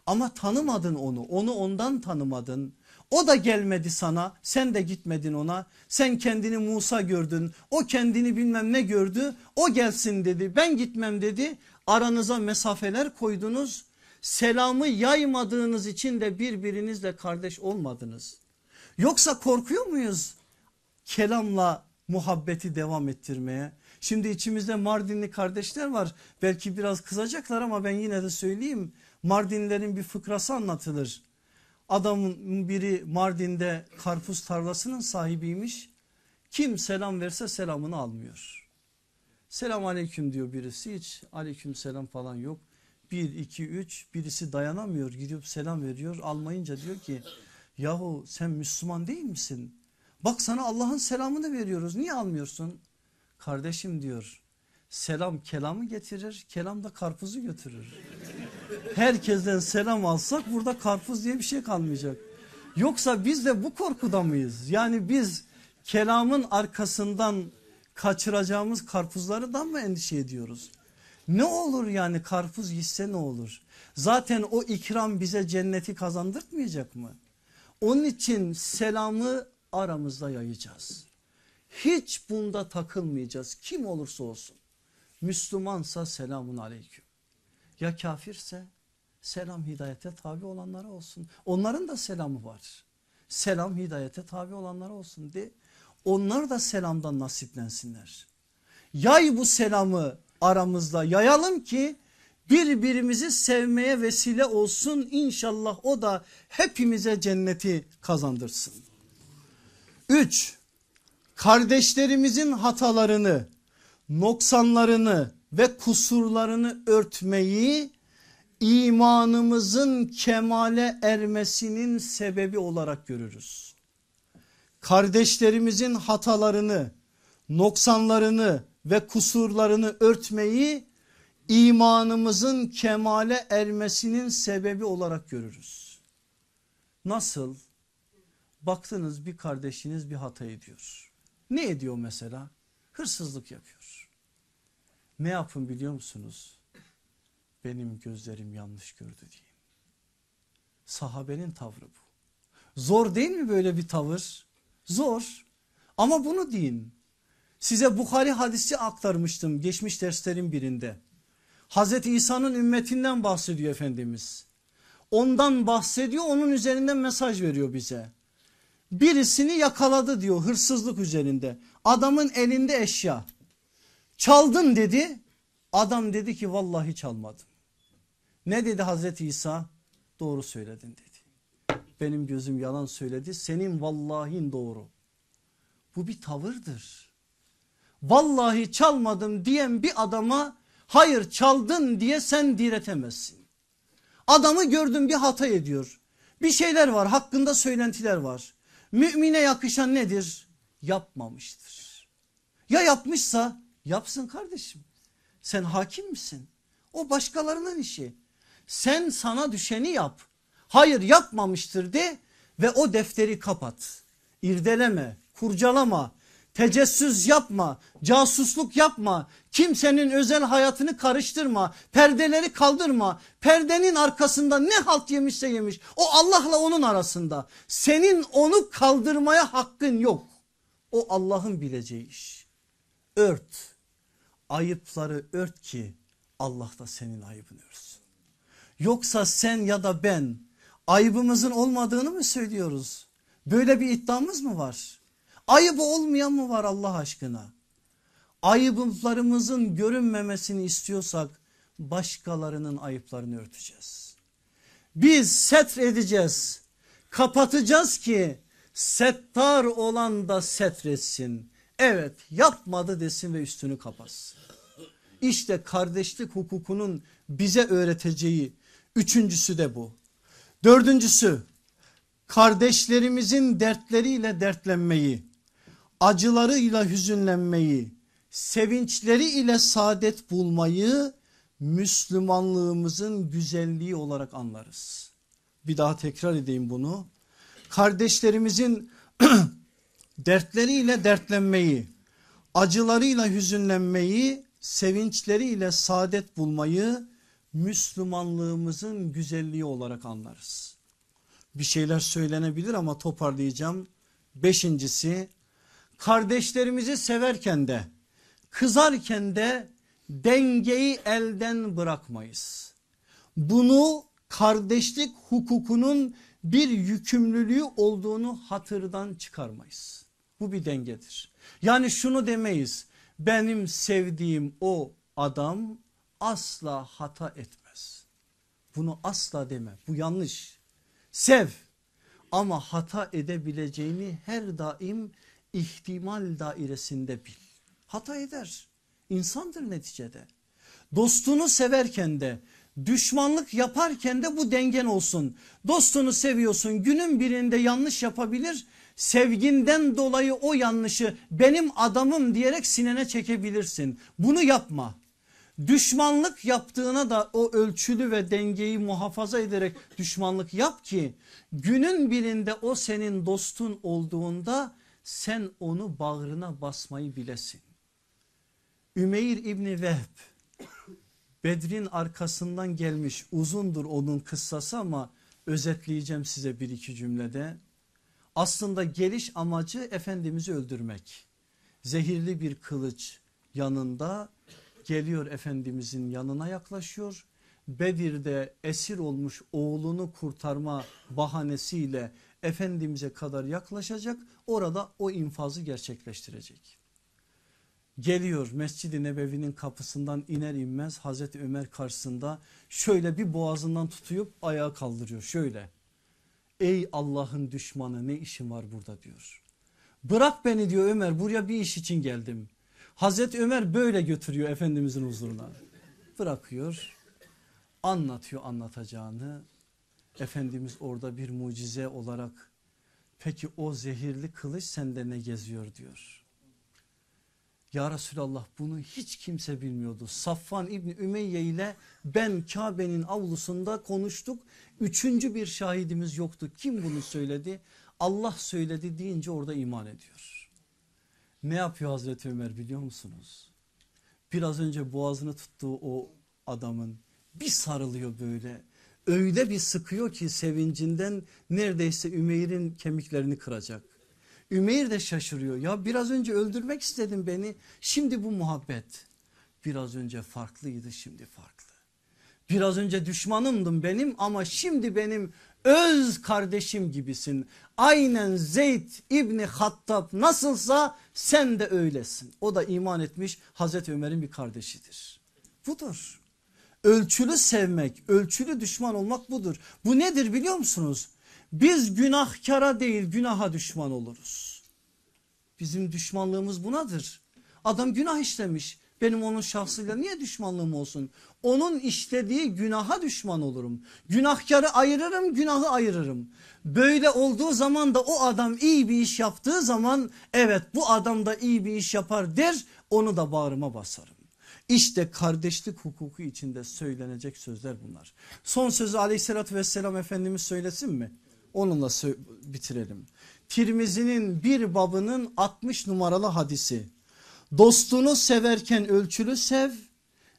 Ama tanımadın onu onu ondan tanımadın. O da gelmedi sana sen de gitmedin ona. Sen kendini Musa gördün o kendini bilmem ne gördü. O gelsin dedi ben gitmem dedi. Aranıza mesafeler koydunuz. Selamı yaymadığınız için de birbirinizle kardeş olmadınız. Yoksa korkuyor muyuz kelamla muhabbeti devam ettirmeye? Şimdi içimizde Mardinli kardeşler var. Belki biraz kızacaklar ama ben yine de söyleyeyim. Mardinlerin bir fıkrası anlatılır. Adamın biri Mardin'de karpuz tarlasının sahibiymiş. Kim selam verse selamını almıyor. Selam aleyküm diyor birisi hiç aleyküm selam falan yok. Bir iki üç birisi dayanamıyor gidip selam veriyor almayınca diyor ki yahu sen Müslüman değil misin? Bak sana Allah'ın selamını veriyoruz niye almıyorsun? Kardeşim diyor selam kelamı getirir kelam da karpuzu götürür. Herkesten selam alsak burada karpuz diye bir şey kalmayacak. Yoksa biz de bu korkuda mıyız? Yani biz kelamın arkasından kaçıracağımız karpuzlardan mı endişe ediyoruz? Ne olur yani karpuz gitse ne olur? Zaten o ikram bize cenneti kazandırtmayacak mı? Onun için selamı aramızda yayacağız. Hiç bunda takılmayacağız kim olursa olsun. Müslümansa selamun aleyküm. Ya kafirse selam hidayete tabi olanlara olsun. Onların da selamı var. Selam hidayete tabi olanlara olsun de. Onlar da selamdan nasiplensinler. Yay bu selamı aramızda yayalım ki birbirimizi sevmeye vesile olsun. İnşallah o da hepimize cenneti kazandırsın. Üç, kardeşlerimizin hatalarını, noksanlarını ve kusurlarını örtmeyi imanımızın kemale ermesinin sebebi olarak görürüz. Kardeşlerimizin hatalarını, noksanlarını ve kusurlarını örtmeyi imanımızın kemale ermesinin sebebi olarak görürüz. Nasıl? Baktınız bir kardeşiniz bir hata ediyor. Ne ediyor mesela? Hırsızlık yapıyor. Ne yapın biliyor musunuz? Benim gözlerim yanlış gördü diyeyim. Sahabenin tavrı bu. Zor değil mi böyle bir tavır? Zor. Ama bunu deyin. Size Bukhari hadisi aktarmıştım geçmiş derslerin birinde. Hazreti İsa'nın ümmetinden bahsediyor Efendimiz. Ondan bahsediyor onun üzerinden mesaj veriyor bize. Birisini yakaladı diyor hırsızlık üzerinde. Adamın elinde eşya. Çaldın dedi. Adam dedi ki vallahi çalmadım. Ne dedi Hazreti İsa? Doğru söyledin dedi. Benim gözüm yalan söyledi. Senin vallahin doğru. Bu bir tavırdır. Vallahi çalmadım diyen bir adama hayır çaldın diye sen diretemezsin. Adamı gördün bir hata ediyor. Bir şeyler var hakkında söylentiler var. Mümine yakışan nedir? Yapmamıştır. Ya yapmışsa yapsın kardeşim. Sen hakim misin? O başkalarının işi. Sen sana düşeni yap. Hayır yapmamıştır de ve o defteri kapat. İrdeleme, kurcalama, tecessüs yapma, casusluk yapma, kimsenin özel hayatını karıştırma, perdeleri kaldırma. Perdenin arkasında ne halt yemişse yemiş. O Allah'la onun arasında. Senin onu kaldırmaya hakkın yok. O Allah'ın bileceği iş. Ört. Ayıpları ört ki Allah da senin ayıbını örsün. Yoksa sen ya da ben ayıbımızın olmadığını mı söylüyoruz? Böyle bir iddiamız mı var? Ayıbı olmayan mı var Allah aşkına? Ayıplarımızın görünmemesini istiyorsak başkalarının ayıplarını örteceğiz. Biz setr edeceğiz, kapatacağız ki settar olan da setretsin. Evet yapmadı desin ve üstünü kapatsın. İşte kardeşlik hukukunun bize öğreteceği üçüncüsü de bu. Dördüncüsü kardeşlerimizin dertleriyle dertlenmeyi, acılarıyla hüzünlenmeyi, sevinçleri ile saadet bulmayı Müslümanlığımızın güzelliği olarak anlarız. Bir daha tekrar edeyim bunu. Kardeşlerimizin dertleriyle dertlenmeyi, acılarıyla hüzünlenmeyi, sevinçleriyle saadet bulmayı Müslümanlığımızın güzelliği olarak anlarız. Bir şeyler söylenebilir ama toparlayacağım. Beşincisi kardeşlerimizi severken de kızarken de dengeyi elden bırakmayız. Bunu kardeşlik hukukunun bir yükümlülüğü olduğunu hatırdan çıkarmayız. Bu bir dengedir. Yani şunu demeyiz benim sevdiğim o adam asla hata etmez. Bunu asla deme bu yanlış. Sev ama hata edebileceğini her daim ihtimal dairesinde bil. Hata eder İnsandır neticede. Dostunu severken de düşmanlık yaparken de bu dengen olsun. Dostunu seviyorsun günün birinde yanlış yapabilir. Sevginden dolayı o yanlışı benim adamım diyerek sinene çekebilirsin. Bunu yapma. Düşmanlık yaptığına da o ölçülü ve dengeyi muhafaza ederek düşmanlık yap ki günün birinde o senin dostun olduğunda sen onu bağrına basmayı bilesin. Ümeyr İbni Vehb Bedrin arkasından gelmiş uzundur onun kıssası ama özetleyeceğim size bir iki cümlede. Aslında geliş amacı Efendimiz'i öldürmek. Zehirli bir kılıç yanında geliyor Efendimizin yanına yaklaşıyor. Bedir'de esir olmuş oğlunu kurtarma bahanesiyle Efendimiz'e kadar yaklaşacak. Orada o infazı gerçekleştirecek. Geliyor Mescid-i Nebevi'nin kapısından iner inmez Hazreti Ömer karşısında şöyle bir boğazından tutup ayağa kaldırıyor şöyle. Ey Allah'ın düşmanı ne işin var burada diyor. Bırak beni diyor Ömer buraya bir iş için geldim. Hazreti Ömer böyle götürüyor Efendimizin huzuruna. Bırakıyor anlatıyor anlatacağını. Efendimiz orada bir mucize olarak peki o zehirli kılıç sende ne geziyor diyor. Ya Resulallah bunu hiç kimse bilmiyordu. Safvan İbni Ümeyye ile ben Kabe'nin avlusunda konuştuk. Üçüncü bir şahidimiz yoktu. Kim bunu söyledi? Allah söyledi deyince orada iman ediyor. Ne yapıyor Hazreti Ömer biliyor musunuz? Biraz önce boğazını tuttuğu o adamın bir sarılıyor böyle. Öyle bir sıkıyor ki sevincinden neredeyse Ümeyr'in kemiklerini kıracak. Ümeyr de şaşırıyor ya biraz önce öldürmek istedin beni şimdi bu muhabbet. Biraz önce farklıydı şimdi farklı. Biraz önce düşmanımdın benim ama şimdi benim öz kardeşim gibisin. Aynen Zeyd İbni Hattab nasılsa sen de öylesin. O da iman etmiş Hazreti Ömer'in bir kardeşidir. Budur. Ölçülü sevmek, ölçülü düşman olmak budur. Bu nedir biliyor musunuz? Biz günahkara değil günaha düşman oluruz. Bizim düşmanlığımız bunadır. Adam günah işlemiş. Benim onun şahsıyla niye düşmanlığım olsun? Onun işlediği günaha düşman olurum. Günahkarı ayırırım, günahı ayırırım. Böyle olduğu zaman da o adam iyi bir iş yaptığı zaman evet bu adam da iyi bir iş yapar der onu da bağrıma basarım. İşte kardeşlik hukuku içinde söylenecek sözler bunlar. Son sözü aleyhissalatü vesselam Efendimiz söylesin mi? Onunla bitirelim. Tirmizi'nin bir babının 60 numaralı hadisi. Dostunu severken ölçülü sev.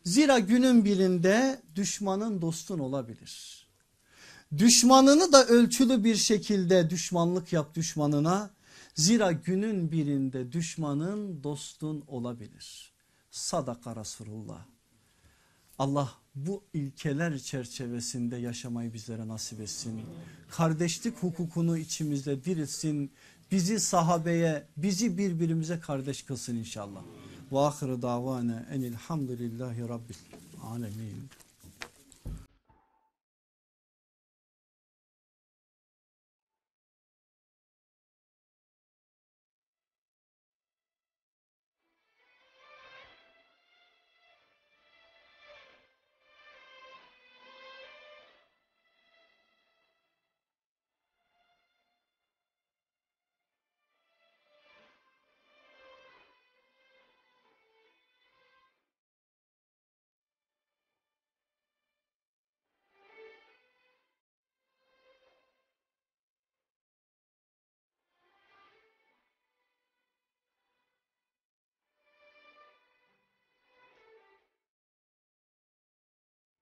Zira günün birinde düşmanın dostun olabilir. Düşmanını da ölçülü bir şekilde düşmanlık yap düşmanına. Zira günün birinde düşmanın dostun olabilir. Sadaka Resulullah. Allah bu ilkeler çerçevesinde yaşamayı bizlere nasip etsin. Kardeşlik hukukunu içimizde dirilsin. Bizi sahabeye, bizi birbirimize kardeş kılsın inşallah. Ve ahire davane enilhamdülillahi rabbil alemin.